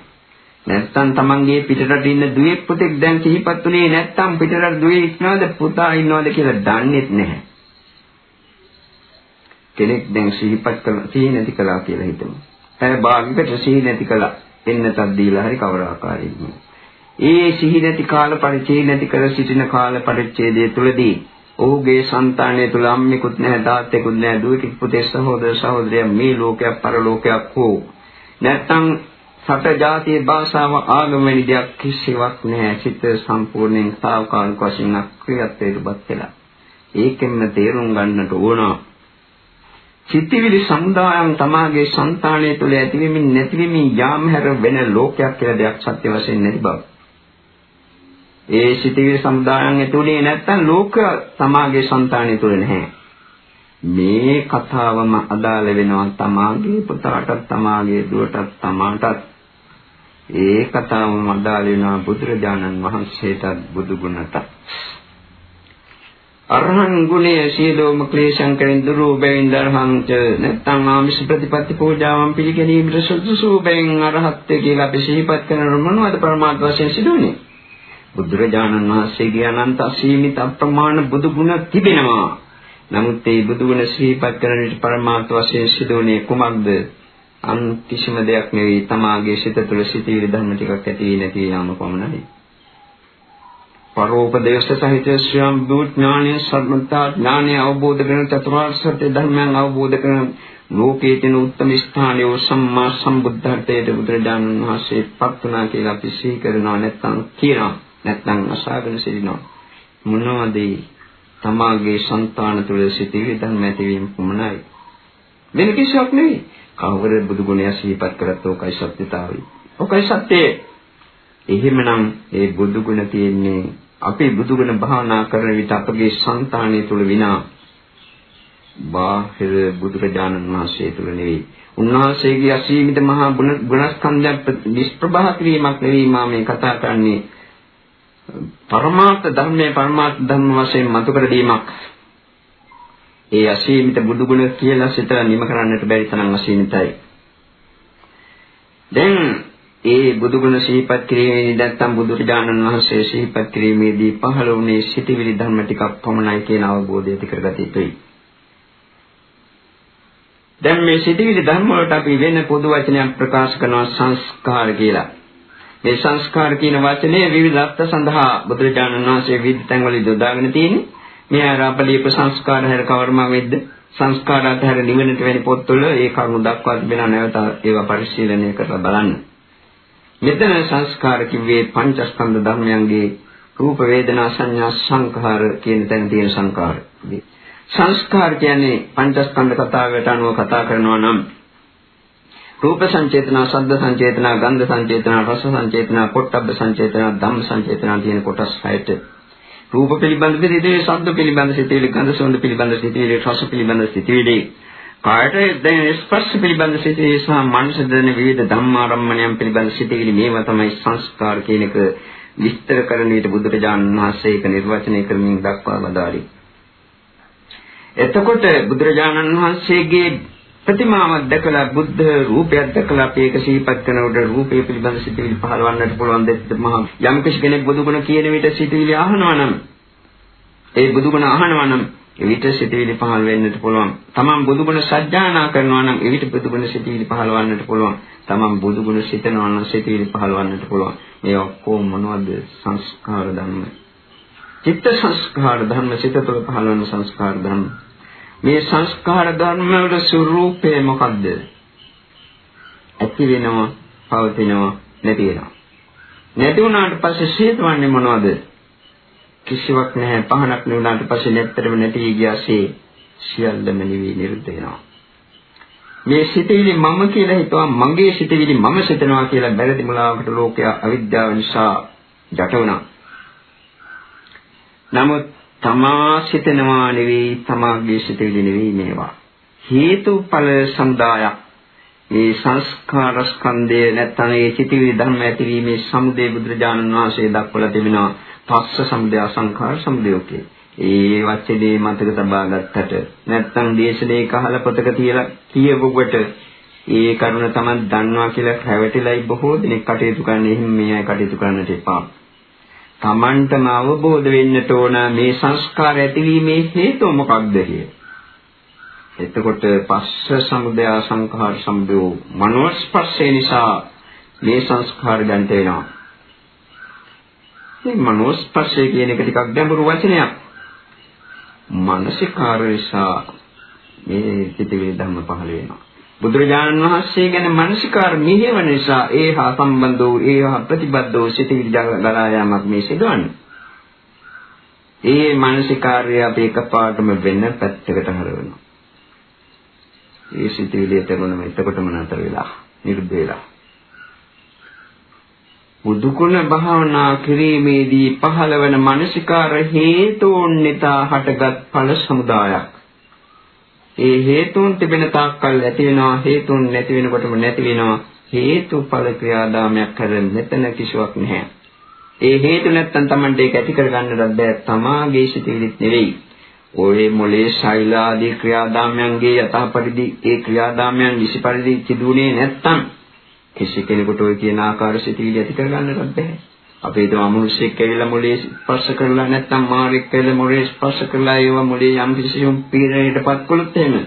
S1: නැත්තම් තමන්ගේ පිටරට ඉන්න දුවේ පුතෙක් දැන් සිහිපත් උනේ නැත්තම් පිටරට දුවේ ඉන්නවද පුතා ඉන්නවද කියලා දන්නේත් නැහැ. කෙනෙක් දැන් සිහිපත් කළ සිහි නැති කළා කියලා හිතමු. පැය භාගයකට සිහි නැති කළා. එන්නතක් දීලා හරි කවර ආකාරයකින්. ඒ සිහි නැති කාල පරිච්ඡේදය නැති කර සිටින කාල පරිච්ඡේදය තුලදී ඔහුගේ సంతානය තුල අම්මෙකුත් නැහැ තාත්තෙකුත් නැහැ දුවෙකුත් පුතේ සහෝදර සහෝදරයා මේ ලෝකයක් පරලෝකයක් හෝ නැත්තම් සත ජාතියේ භාෂාව ආගම වැනි දෙයක් කිසිවක් නැහැ සිත සම්පූර්ණයෙන් සාවකාලික වශයෙන් අක්‍රියත්වයටපත් වෙලා ඒකෙන්ම තේරුම් ගන්නට ඕන චිත්තවිලි සමුදායන් තමාගේ సంతාණය තුළ ඇතිවෙමින් නැතිවෙමින් යාම හැර වෙන ලෝකයක් කියලා දෙයක් සත්‍ය වශයෙන් නැති බව. ඒ චිත්තවිලි සමුදායන් ඇතුළේ නැත්තම් ලෝක තමාගේ సంతාණය තුළ නැහැ. මේ කතාවම අදාළ වෙනවා තමාගේ පුතාටත් තමාගේ දුවටත් තමාටත්. ඒ කතාවම අදාළ වෙනවා බුදුරජාණන් වහන්සේටත් බුදු ගුණටත්. අරහන් ගුණය සියලෝම ක්ලේශං කෙරෙන් දුරු බැවින් දරහන්ත නැත්නම් ආමිෂ ප්‍රතිපatti පූජාවන් පිළිගැනීමට සුදුසු බැවින් අරහත්ත්වය කියලා අපි සිහිපත් කරන මොනවද පරමාර්ථ වශයෙන් සිදුවන්නේ බුදුරජාණන් වහන්සේගේ අනන්ත අසීමිත අප්‍රමාණ බුදු ගුණ තිබෙනවා. නමුත් ඒ බුදු ගුණ සිහිපත් කරන විට පරමාර්ථ වශයෙන් සිදුවන්නේ කුමක්ද? අන් කිසිම දෙයක් නෙවෙයි තමාගේ සිත තුළ සිටිවිලි ධර්ම ටිකක් ඇති නැති යාම පමණයි. පරෝපදේශ සහිත ශ්‍රියම් බුත් ඥානය සම්මතා ඥානය අවබෝධ කරන චතුරාර්ය සත්‍ය ධර්මයන් අවබෝධ කරන ලෝකයේ තියෙන උත්තම ස්ථානයේ සම්මා සම්බුද්ධත්වයට බුදුරජාණන් වහන්සේ පත් වුණා කියලා අපි සිහි කරනවා නැත්නම් කියනවා. නැත්නම් අසාගෙන සිටිනවා. මොනවද තමාගේ సంతාන තුළ සිටිවි ධර්ම ඇතිවීම පමණයි වෙන කිසිවක් නෙවෙයි. කවර බුදු ගුණය සිහිපත් කරත් ඕකයි සත්‍යතාවයි. ඕකයි සත්‍යය. එහෙමනම් ඒ බුදු ගුණ තියෙන්නේ අපි බුදු ගුණ භාවනා කරන විට අපගේ సంతානය තුළ විනා බාහිර බුදුරජාණන් වහන්සේ තුළ නෙවෙයි උන්වහන්සේගේ අසීමිත මහා ගුණස්කන්ධය නිෂ්ප්‍රභා කිරීමක් නෙවෙයි මා මේ කතා කරන්නේ පරමාර්ථ ධර්මයේ පරමාර්ථ ධර්ම වශයෙන් මතු කර දීමක්. ඒ අසීමිත බුදු ගුණ කියලා සිත නිම කරන්නට බැරි තරම් අසීමිතයි. දැන් ඒ බුදු ගුණ සිහිපත් කිරීමේදී නැත්නම් බුදුරජාණන් වහන්සේ සිහිපත් කිරීමේදී පහළ වුණේ සිටිවිලි ධර්ම ටිකක් පමණයි කියන අවබෝධය ඇති කරගත යුතුයි. දැන් මේ සිටිවිලි ධර්ම වලට අපි වෙන පොදු වචනයක් ප්‍රකාශ කරනවා සංස්කාර කියලා. මේ සංස්කාර කියන වචනේ විවිධ අර්ථ සඳහා බුදුරජාණන් වහන්සේ විවිධ තැන්වල යොදාගෙන තියෙන්නේ. මේ ආරාපලීප සංස්කාර හැර කවරම වෙද්ද සංස්කාර අධහැර නිවනට වැනි පොත්වල ඒ කරුණු දක්වා තිබෙනා නැවත ඒවා පරිශීලනය කරලා බලන්න. මෙතන සංස්කාර කිව්වේ පංචස්කන්ධ ධර්මයන්ගේ රූප වේදනා සංඥා සංඛාර කියන තැන තියෙන සංකාර. සංස්කාර කියන්නේ පංචස්කන්ධ කතාවට අනුව කතා කරනවා නම් රූප සංචේතනා, ශබ්ද සංචේතනා, ගන්ධ සංචේතනා, රස සංචේතනා, පොට්ටබ්බ සංචේතනා, ධම්ම සංචේතනා කියන කොටස් හයට. රූප පිළිබඳ සිතිවිලි, ශබ්ද පිළිබඳ සිතිවිලි, ගන්ධ සුවඳ පිළිබඳ සිතිවිලි, රස පිළිබඳ සිතිවිලි. කායට දැන් ස්පර්ශ පිළිබඳ සිතිවිලි සහ මනස දැන විවිධ ධම්මාරම්මණයන් පිළිබඳ සිතිවිලි මේවා තමයි සංස්කාර කියන එක විස්තර කරන විට බුදුරජාණන් වහන්සේ ඒක නිර්වචනය කරමින් දක්වා වදාළේ. එතකොට බුදුරජාණන් වහන්සේගේ ප්‍රතිමාවක් දැකලා බුද්ධ රූපයක් දැකලා අපි ඒක සිහිපත් කරනකොට රූපය පිළිබඳ සිතිවිලි පහළවන්නට පුළුවන් දෙත් මහා යම් කෙනෙක් බුදුගුණ කියන විට සිතිවිලි අහනවා නම් ඒ බුදුගුණ අහනවා නම් එවිට සිතවිලි පහළ වෙන්නට පුළුවන්. තමන් බුදුගුණ සජ්ජායනා කරනවා නම් එවිට බුදුගුණ සිතවිලි පහළවන්නට පුළුවන්. තමන් බුදුගුණ සිතනවා නම් සිතවිලි පහළවන්නට පුළුවන්. මේ ඔක්කොම මොනවද? සංස්කාර ධර්ම. චිත්ත සංස්කාර ධර්ම සිත තුළ පහළවන සංස්කාර ධර්ම. මේ සංස්කාර ධර්ම වල ස්වરૂපය මොකද්ද? ඇති වෙනවා, පවතිනවා, නැති වෙනවා. නැති වුණාට පස්සේ සියතවන්නේ මොනවද? කිසිවක් නැහැ පහනක් නෙවුණාට පස්සේ නැත්තරම නැති ගියාසේ සියල්ලම නිවි නිරුද්ධ වෙනවා. මේ සිතවිලි මම කියලා හිතුවා මගේ සිතවිලි මම සිතනවා කියලා බැලති මුලාවකට ලෝකයා අවිද්‍යාව නිසා යට වුණා. නමුත් තමා සිතනවා නෙවෙයි තමාගේ සිතවිලි නෙවෙයි මේවා. හේතුඵල සමුදායක් මේ සංස්කාර ස්කන්ධය නැත්නම් ඒ චිතිවි ධර්ම ඇතිවීමේ සමුදේ බුදුරජාණන් වහන්සේ දක්වලා තිබෙනවා පස්ස සමුදය සංඛාර සමුදයෝකේ. ඒ වචනේ මතක තබා ගත්තට නැත්නම් දේශනේ කහල පොතක තියලා කියවුවට ඒ කරුණ තමයි දන්නවා කියලා හැවටිලයි බොහෝ දෙනෙක් කටයුතු කරන්නේ එහෙම මේ අය කටයුතු කරන්නට එපා. Tamanටම අවබෝධ වෙන්නට ඕන මේ සංස්කාර ඇතිවීමේ හේතුව මොකක්ද කියලා. එතකොට පස්ස සමුදය සංඛාර සමුදය මනෝස්පර්ශය නිසා මේ සංස්කාර ගන්ට වෙනවා. මේ මනෝස්පර්ශය කියන එක ටිකක් ගැඹුරු වචනයක්. මානසිකාර නිසා මේ සිතිවිලි ධර්ම පහළ වෙනවා. බුදුරජාණන් වහන්සේ ගැන මානසිකාර මෙහෙවන නිසා ඒ හා සම්බන්ධ වූ ඒ හා ප්‍රතිබද්ධ වූ සිතිවිලි ගලා යාමක් මේ සිදුවන්නේ. ඒ මානසිකාර්ය අපි එකපාරටම වෙන පැත්තකට හරවනවා. ඒ සිතිවිලි එතකොටම එතකොටම නතර වෙලා නිරුද්ධ වෙලා බුදුකුණ භාවනා කිරීමේදී පහළවන මානසිකාර හේතුන් නිසා හටගත් ඵල සමුදායක්. ඒ හේතුන් තිබෙන තාක්කල් ඇති වෙනවා හේතුන් නැති වෙනකොටම නැති වෙනවා හේතුඵල ක්‍රියාදාමයක් කර මෙතන කිසිවක් නැහැ. ඒ හේතු නැත්තම් Tamante ඒක ඇති කරගන්නවත් බෑ. තමාගේ සිතිවිලිත් නෙවෙයි. ඔය මොලේ ශෛලාදී ක්‍රියාදාමයන්ගේ යථාපරිදි ඒ ක්‍රියාදාමයන් නිසි පරිදි සිදුුනේ නැත්තම් කිසි කෙනෙකුට ඔය කියන ආකාර සිතිවිලි ඇති කරගන්නවත් බෑ. අපේ දම අමනුෂ්‍යෙක් ඇවිල්ලා මොලේ ස්පර්ශ කරලා නැත්තම් මාරෙක් ඇවිල්ලා මොලේ ස්පර්ශ කරලා ඒව මොලේ යම් කිසියම් පීඩනයටපත් කළොත් එහෙම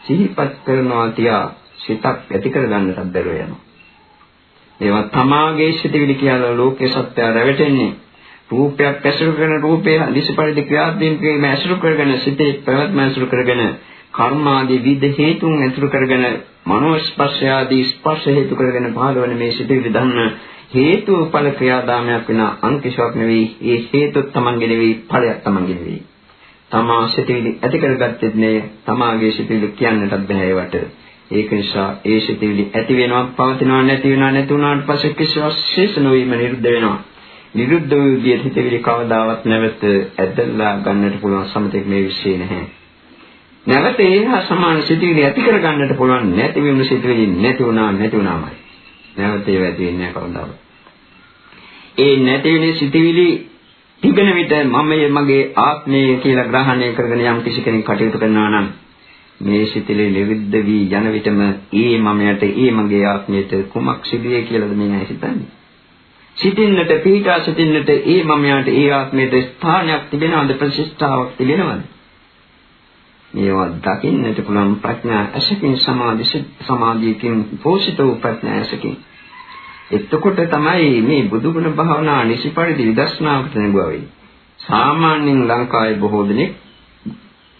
S1: සිහිපත් කරනවා තියා සිතක් ඇති කරගන්නට බැරුව යනවා. ඒවා තමාගේ සිතිවිලි කියලා ලෝකේ සත්‍යය රැවටෙන්නේ රූපයක් ඇසුරු කරන රූපේ දිශ පරිදි ක්‍රියාත්මක ඇසුරු කරගෙන සිතේ පැවැත්ම ඇසුරු කරගෙන කර්මාදී විද හේතුන් ඇසුරු කරගෙන මනෝ ස්පර්ශ ආදී ස්පර්ශ හේතු කරගෙන පහළවන මේ සිතිවිලි ධර්ම හේතු ඵල ක්‍රියාදාමයක් වෙන අන්තිශාවක් නෙවෙයි. ඒ හේතුත් තමන්ගේ නෙවෙයි ඵලයක් තමන්ගේ නෙවෙයි. තමා සිතිවිලි ඇති කරගත්තේ නේ. තමාගේ සිතිවිලි කියන්නටත් බෑ ඒවට. ඒක නිසා ඒ සිතිවිලි ඇති වෙනවා පවතිනවා නැති වෙනවා නැති වුණාට පස්සේ කිසිවක් ශේෂ නොවීම නිරුද්ධ වෙනවා. නිරුද්ධ වූ විදියට හිතවිලි කවදාවත් නැවත ඇදලා ගන්නට පුළුවන් සමතෙක් මේ විශ්ේ නැහැ. නැවත ඒහා සමාන සිතිවිලි ඇති කර ගන්නට පුළුවන් නැති වීම සිතිවිලි නැති වුණා නැති වුණාමයි. නැවත ඒව ඇති වෙන්නේ නැහැ කවදාවත්. ඒ නැති වෙන සිතිවිලි තිබෙන විට මම මගේ ආත්මය කියලා ග්‍රහණය කරගෙන යම් කිසි කෙනෙක් කටයුතු කරනවා නම් මේ සිතිලි නිවිද්ද වී යන විටම ඒ මමයට ඒ මගේ ආත්මයට කුමක් සිදුවේ කියලාද මේ හිතන්නේ සිටින්නට පිහිටා සිටින්නට ඒ මමයාට ඒ ආත්මයට ස්ථානයක් තිබෙනවද ප්‍රතිෂ්ඨාවක් තිබෙනවද? මේවා දකින්නට පුළුවන් ප්‍රඥා ඇසකින් සමාධි සමාධියකින් පෝෂිත වූ ප්‍රඥා ඇසකින්. එතකොට තමයි මේ බුදුගුණ භාවනා නිසිපරිදි විදර්ශනාවට නෙගුවා සාමාන්‍යයෙන් ලංකාවේ බොහෝ දෙනෙක්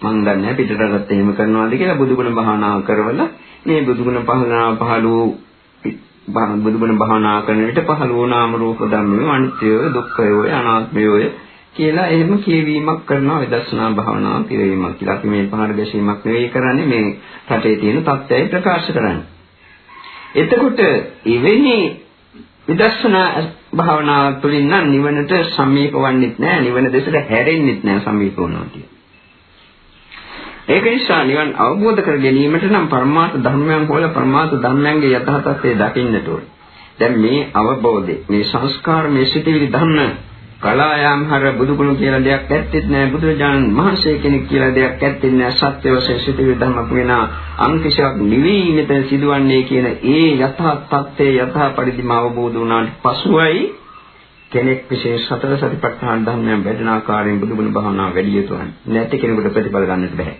S1: මම දන්නේ පිටරටත් එහෙම කරනවාද කියලා බුදුගුණ භාවනා කරවලා මේ බුදුගුණ භාවනා පහළ වූ බුදුබණ භාවනා කරන විට පහළ වූ නාම රූප ධර්ම අනිත්‍ය දුක්ඛය අනාත්මය කියලා එහෙම කියවීමක් කරනවා විදර්ශනා භාවනාව කියවීමක් කියලා. අපි මේ පහළ ගැසීමක් නෙවෙයි කරන්නේ මේ රටේ තියෙන තත්ත්වය ප්‍රකාශ කරන්නේ. එතකොට එවැනි විදර්ශනා භාවනාව තුළින් නම් නිවනට සමීප වන්නෙත් නෑ නිවන දෙසට හැරෙන්නෙත් නෑ සමීප වුණා කියලා. ඒක නිසා නිවන් අවබෝධ කර ගැනීමට නම් පරමාර්ථ ධර්මයන් හොයලා පරමාර්ථ ධර්මයන්ගේ යථා තත්ත්වය දකින්නට ඕනේ. දැන් මේ අවබෝධය, මේ සංස්කාර, මේ සිටිවිලි ධර්ම කලායම් හර බුදුගුණ කියලා දෙයක් ඇත්තෙත් නෑ බුදුරජාණන් වහන්සේ කෙනෙක් කියලා දෙයක් ඇත්තෙත් නෑ සත්‍ය වශයෙන් සිටිවිලි ධර්මක් වෙන අංකිෂයක් නිවී මෙතන සිදුවන්නේ කියන ඒ යථා තත්ත්වයේ යථා පරිදිම අවබෝධ වුණාට පසුයි කෙනෙක් විශේෂ සතර සතිපට්ඨාන ධර්මයන් වැඩෙන ආකාරයෙන් බුදුගුණ භාවනාව වැඩි යුතුයි. නැති කෙනෙකුට ප්‍රතිඵල ගන්නට බෑ.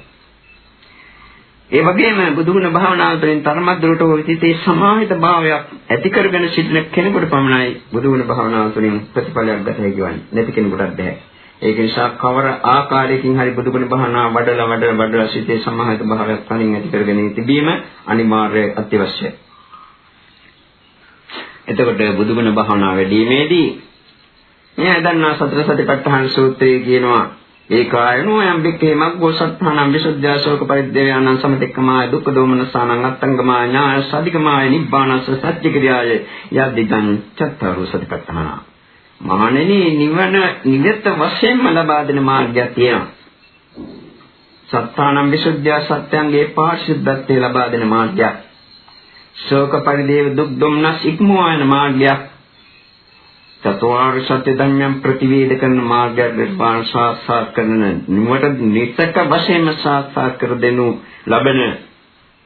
S1: ඒ වගේම බුදුගුණ භාවනාව තුළින් තරමක් දුරට විසිතේ සමාහිත භාවයක් ඇති කරගෙන සිටින කෙනෙකුට පමණයි බුදුගුණ භාවනාව තුළින් ප්‍රතිඵලයක් ගත හැකි වන්නේ. නැති කෙනෙකුටත් බෑ. ඒක නිසා කවර ආකාරයකින් හරි බුදුගුණ භාවනාව වඩලා වඩලා වඩලා සිටේ සමාහිත භාවයක් තනින් ඇති කරගෙන තිබීම අනිවාර්ය අත්‍යවශ්‍යයි. එතකොට බුදුගුණ භාවනාව වැඩිීමේදී මේ දන්නා සතර සතිපට්ඨාන සූත්‍රයේ කියනවා ඒකායනෝ යම් බික්කේ මග්ගෝ සත්තානං විසුද්ධාසෝක පරිද්දේයානං සමතෙක්කමාය දුක්ඛ දෝමනසානං අත්තංගමාය ඥාය සදිකමාය නිබ්බානස්ස සත්‍ය ක්‍රියාය යද්දිදං චත්තරු සතිපට්ඨාන. මහණෙනි නිවන නිගත වශයෙන්ම ලබා දෙන මාර්ගයක් තියෙනවා. සත්තානං විසුද්ධා සත්‍යංගේ පාරිශුද්ධත්වය ලබා දෙන මාර්ගයක්. ශෝක පරිදේව දුක් දුම්නස් ඉක්මවන මාර්ගයක්. චතුරාර්ය සත්‍ය ධර්මයන් ප්‍රතිවේද කරන මාර්ගයක් නිර්වාණ සාක්ෂාත් කරන නිවට නිතක වශයෙන්ම සාක්ෂාත් කර දෙනු ලබන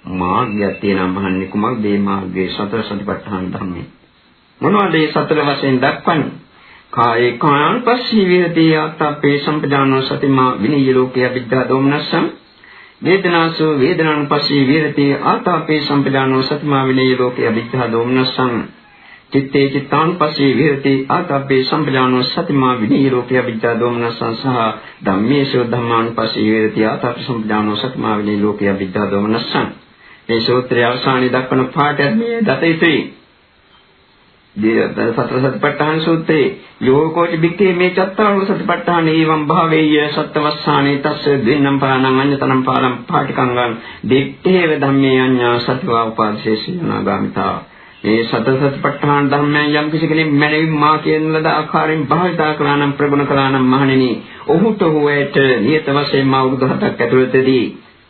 S1: මාර්ගයක් තියෙනවා මහන්නේ කුමක්ද මේ මාර්ගයේ සතර සතිපට්ඨාන ධර්මයේ. මොනවද මේ සතර වශයෙන් දක්වන්නේ? කායේ කායං පස්සී විහෙති ආත්තප්පේ සම්පජානෝ සතිමා විනීය ලෝකේ අවිද්‍යා දෝමනස්සං. වේදනාසෝ වේදනානුපස්සී විහෙති ආත්තප්පේ සම්පජානෝ සතිමා විනීය ලෝකේ අවිද්‍යා දෝමනස්සං. චිත්තේ චිත්තානුපස්සී විහෙති ආතබ්බේ සම්පජානෝ සතිමා විනීරෝපිය විද්‍යා දෝමනසං සහ ධම්මේසෝ ධම්මානුපස්සී විහෙති ආතබ්බේ සම්පජානෝ සතිමා විනීරෝපිය විද්‍යා දෝමනසං මේ සූත්‍රයේ අවසානයේ දක්වන පාඩය මේ දත යුතුයි. සතර සතිපට්ඨාන සූත්‍රයේ යෝකෝච බික්කේ මේ චත්තාරෝ සතිපට්ඨාන ඒවම් භාවේය සත්වස්සානේ තස්ස දෙන්නම් පානං අඤ්ඤතනම් පාලම් පාටිකංගං දෙත්තේව ධම්මේ අඤ්ඤා සතිවා උපාදේශේනාගාමිතා මේ සතරසතිපට්ඨාන ධර්මයන් යම් කිසි කෙනෙක් මැනවින් මා කියන ලද ආකාරයෙන් භාවිතා කළා නම් ප්‍රගුණ කළා නම් මහණෙනි ඔහුට හොයට නියත වශයෙන්ම අවුරුදු 7ක් ඇතුළතදී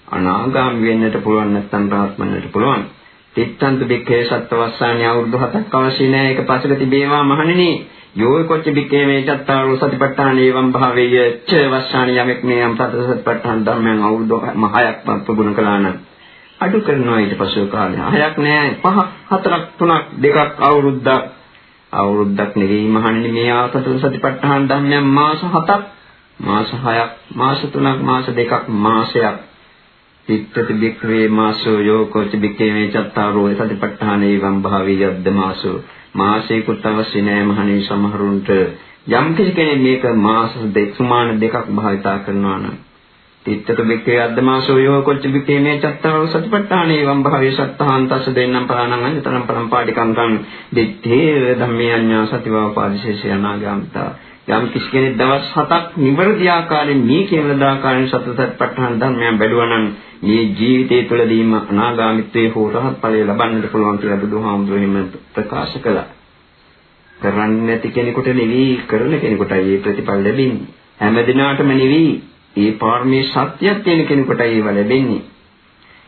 S1: අනාගාමි වෙන්නට පුළුවන් නැත්නම් රහත් වෙන්නට පුළුවන්. තිත්තන්ත බික්කේ සත්වස්සානේ අවුරුදු 7ක් අවශ්‍ය නැහැ ඒක පසක තිබේවා මහණෙනි යෝ කොච්ච බික්කේ මේ චත්තාරෝ සතිපට්ඨාන ඒවම් භාවේය ච වස්සානේ යමෙක් මේ යම් සතරසතිපට්ඨාන ධර්මයන් අවුරුදු 6ක් ප්‍රගුණ කළා නම් අඩු කරනවා ඊට පස්සේ කාලේ. හයක් නෑ පහ හතරක් තුනක් දෙකක් අවුරුද්දක්. අවුරුද්දක් නෙවෙයි මහණෙනි මේ ආසතන සතිපට්ඨාන ධර්මයන් මාස 7ක් මාස 6ක් මාස 3ක් මාස 2ක් මාසයක්. චිත්තති බික්‍රේ මාසෝ යෝකෝච බික්කේ මේ චත්තාරෝ සතිපට්ඨානේ වම් භාවී යද්ද මාසෝ. මාසේකුත් අවශ්‍ය නෑ මහණෙනි සමහරුන්ට. යම් කිසි කෙනෙක් මේක මාස දෙක සුමාන දෙකක් භාවිතා කරනවා නම් තිත්තක බික්කේ අද්දමාසෝ යෝ කොච්ච බික්කේ මේ චත්තාරෝ සතිපට්ඨානේ වම් භාවේ සත්තාන් තස්ස දෙන්නම් පරාණං අඤ්ඤතරම් පරම් පාටිකං කං දිත්තේ ධම්මේ අඤ්ඤා සතිවා පාදිශේෂය අනාගාමිතා යම් කිසි කෙනෙක් දවස් 7ක් නිවර්දි ආකාරයෙන් මේ කියන දාකාරයෙන් සතසත්පට්ඨාන ධර්මයන් බැලුවා නම් මේ ජීවිතය තුළදීම අනාගාමිත්වයේ හෝ රහත් ඵලය ලබන්නට පුළුවන් කියලා බුදුහාමුදුරුවෝ එහෙම ප්‍රකාශ කළා. කරන්නේ නැති කෙනෙකුට නෙවෙයි කරන කෙනෙකුටයි මේ ප්‍රතිඵල ලැබෙන්නේ. හැම දිනාටම නෙවෙයි ඒ පාරමී සත්‍යයක් තියෙන කෙනෙකුට ඒව ලැබෙන්නේ.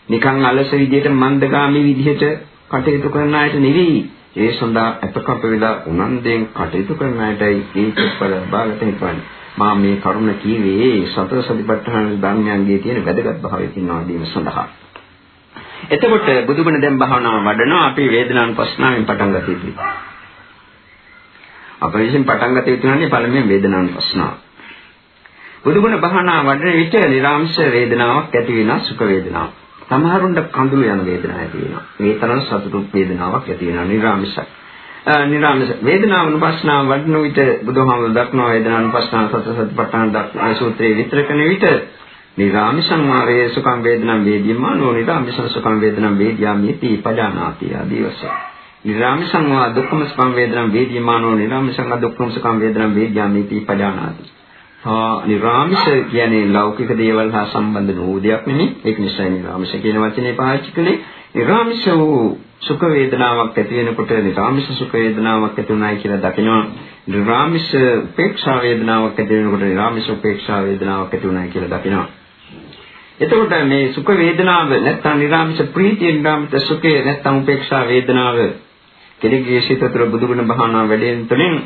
S1: නිකන් අලස විදියට මන්දගාමි විදියට කටයුතු කරන අයට නෙවෙයි. ඒ සඳහා අපකප වෙලා උනන්දුවෙන් කටයුතු කරන අයටයි ඒ චුප්පල බාගට හිතවන්නේ. මා මේ කරුණ කීවේ සතර සතිපට්ඨාන ධර්මයන්ගේ තියෙන වැදගත් භාවය කියනවා දීම සඳහා. එතකොට බුදුබණ දැන් භාවනාව වඩනවා අපි වේදනානුපස්සනාවෙන් පටන් ගත යුතුයි. අප විසින් පටන් ගත යුතු නැහැ පළමුවෙන් වේදනානුපස්සනාව. බුදුගුණ භාවනා වඩන විට නිරාංශ වේදනාවක් ඇති වෙනවා සුඛ වේදනාවක්. සමහරුන්ට කඳුළු යන වේදනාවක් ඇති වෙනවා. මේ තරම් සතුටු වේදනාවක් ඇති වෙනවා නිරාංශ. නිරාංශ වේදනාව උපස්නාව වඩන විට බුදුහාමුදුර දක්නවා වේදනාව උපස්නාව සතර සතිපට්ඨාන දක්නා සූත්‍රයේ විතර කරන විට නිරාමිෂං වාරයේ සුඛං වේදනං වේදියමානෝ නිරාමිෂං සුඛං වේදනං වේදියාමිති පජානාති ආදී වශයෙන්. නිරාමිෂං වා දුක්ඛම සුඛං වේදනං වේදියමානෝ නිරාමිෂං දුක්ඛම සුඛං වේදනං වේදියාමිති පජානාති. නිරාමිෂ කියන්නේ ලෞකික දේවල් හා සම්බන්ධ නෝ දෙයක් නෙමෙයි. ඒක නිසා නිරාමිෂ කියන වචනේ පාවිච්චි කළේ නිරාමිෂ වූ සුඛ වේදනාවක් ඇති වෙනකොට නිරාමිෂ සුඛ වේදනාවක් ඇති උනායි කියලා දකිනවා. නිරාමිෂ උපේක්ෂා වේදනාවක් ඇති වෙනකොට නිරාමිෂ උපේක්ෂා වේදනාවක් ඇති උනායි කියලා දකිනවා. එතකොට මේ සුඛ වේදනාව නැත්නම් නිරාමිෂ ප්‍රීතිය නිරාමිෂ සුඛය නැත්නම් උපේක්ෂා වේදනාව කෙනෙකුගේ සිත තුළ බුදුගුණ භාවනා වැඩෙන තුළින්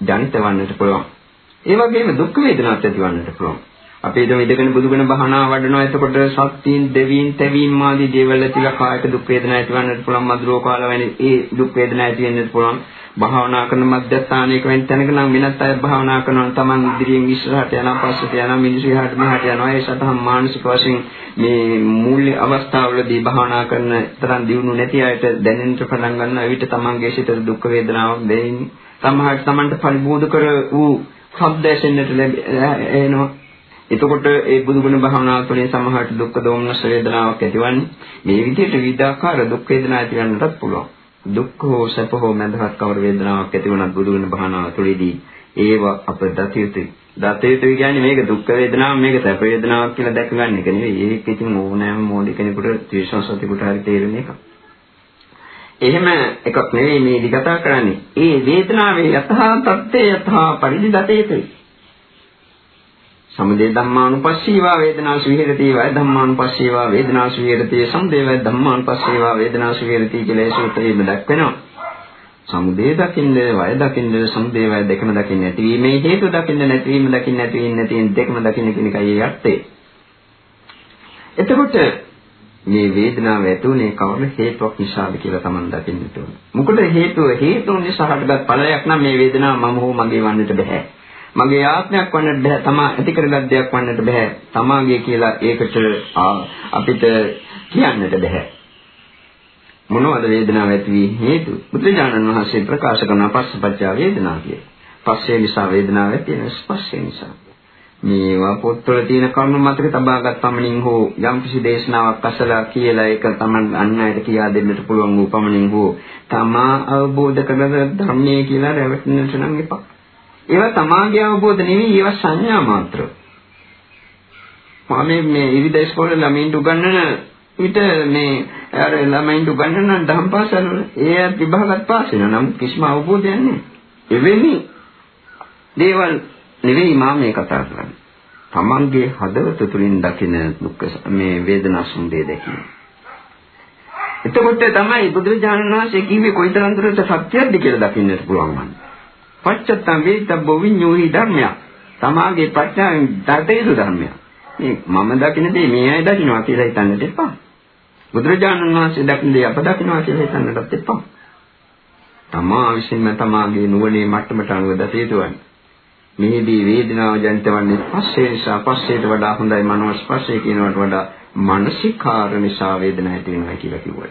S1: ජනිත වන්නට පුළුවන්. ඒ වගේම දුක් වේදනාත් ඇතිවන්නට පුළුවන්. අපි හිතමු ඉඳගෙන බුදුගුණ භාවනා වඩනවා. එතකොට සත්‍යීන් දෙවීන් තැවීම් ආදී දේවල් ඇතිලා කායට දුක් වේදනා ඇතිවන්නට පුළුවන්. මధుරෝ කාල වැනි ඒ දුක් වේදනා ඇති වෙන්නත් පුළුවන්. භාවනා කරන මධ්‍යස්ථානයක වෙන තැනක නම් වෙනත් අය භාවනා කරනවා. තමන් ඉදිරියෙන් ඉස්සරහට යනවා පස්සට යනවා මිනිස්සු එහාට මෙහාට යනවා. ඒ සතහන් මානසික වශයෙන් මේ මූල්‍ය අවස්ථාවලදී භාවනා කරන තරම් දියුණු නැති අයට දැනෙන්න පටන් ගන්නවා. එවිට තමන්ගේ සිතට දුක් වේදනාවක් දැනෙන්නේ සමහරට තමන්ට පරිබෝධ කර වූ ශබ්ද ඇසෙන්නට ලැබෙනවා එතකොට ඒ බුදුගුණ භාවනාව තුළින් සමහරට දුක් දෝමනස් වේදනාවක් ඇතිවන්නේ මේ විදිහට විවිධාකාර දුක් වේදනා ඇතිවන්නටත් පුළුවන් දුක් හෝ සැප හෝ මඳහත් කවර වේදනාවක් ඇති වුණත් බුදු වෙන භාවනාව තුළදී ඒව අප දත යුතුයි. දත යුතුයි කියන්නේ මේක දුක් වේදනාවක් මේක සැප වේදනාවක් කියලා දැක ගන්න එක නෙවෙයි. ඒක ඉතින් ඕනෑම මෝඩ කෙනෙකුට ත්‍රිසංසතිකට හරි තේරෙන එකක්. එහෙම එකක් නෙවෙයි මේ දිගතා කරන්නේ. ඒ වේදනාවේ යථා තත්ත්වය යථා පරිදි දත යුතුයි. සමුදය ධම්මානුපස්සීවා වේදනාසු විහෙරති වය ධම්මානුපස්සීවා වේදනාසු විහෙරති සමුදය වය ධම්මානුපස්සීවා වේදනාසු විහෙරති කියලා ඒ සූත්‍රයේම දක්වනවා. සමුදය දකින්න වය දකින්න සමුදය වය දෙකම දකින්න නැතිවීමේ හේතු දකින්න නැතිවීම දකින්න නැතිවීම නැතිවීම දෙකම දකින්න කියන එකයි ඒ අර්ථය. එතකොට මේ වේදනාව ඇතුනේ කවර හේතුවක් නිසාද කියලා Taman දකින්න ඕන. මොකද හේතුව හේතුන් නිසා හටගත් ඵලයක් නම් මේ වේදනාව මම හෝ මගේ වන්නට බෑ. මගේ ආත්මයක් වන්නට බෑ තමා ඇති කරගත් දෙයක් වන්නට බෑ තමාගේ කියලා ඒකට අපිට කියන්නට බෑ මොනවද වේදනාව ඇති වී හේතු බුදුජානන් වහන්සේ ප්‍රකාශ කරන පස්සපච්චා වේදනා කිය. පස්සේ නිසා වේදනාව ඇති වෙන ස්පර්ශය නිසා. මේවා පොත්වල තියෙන කරුණු මතක තබාගත් පමණින් හෝ යම් කිසි දේශනාවක් අසලා කියලා ඒක Taman අන් අයට කියා දෙන්නට පුළුවන් වූ පමණින් හෝ තමා අවබෝධ කරගන්න ධර්මයේ කියලා රැවටෙන්නට නම් එපා. ඒවා තමාගේ අවබෝධ නෙවෙයි ඒවා සංඥා මාත්‍ර. මම මේ ඉරිදා ඉස්කෝලේ ළමයින්ට උගන්වන විට මේ අර ළමයින්ට උගන්වන දහම් පාසල් වල ඒ විභාගات පාස් වෙනවා නම් කිසිම අවබෝධයක් නැහැ. එවැනි දේවල් නෙවෙයි මම මේ කතා කරන්නේ. තමන්ගේ හදවත තුලින් දකින දුක් මේ වේදනා සුන්දේ දැකීම. එතකොට තමයි බුදුරජාණන් වහන්සේ කිව්වේ කොයිතරම් දුරට සත්‍යයක්ද කියලා දකින්නට පුළුවන් වන්නේ. පච්චත්තම් වේිතබ්බ විඤ්ඤෝහි ධර්මයක්. තමාගේ ප්‍රඥාවෙන් දතේසු ධර්මයක්. මේ මම දකින දේ මේ අය දකින්නවා කියලා හිතන්නට එපා. බුදුරජාණන් වහන්සේ දකින දේ අප දකින්නවා කියලා හිතන්නටත් එපා. තමා විසින්ම තමාගේ නුවණේ මට්ටමට අනුව දත යුතුවන්නේ. මේදී වේදනාව ජනිතවන්නේ පස්සේ නිසා පස්සේට වඩා හොඳයි මනෝ ස්පර්ශය කියනවට වඩා මානසිකාර නිසා වේදනාව ඇති වෙනවා කියලා කිව්වා.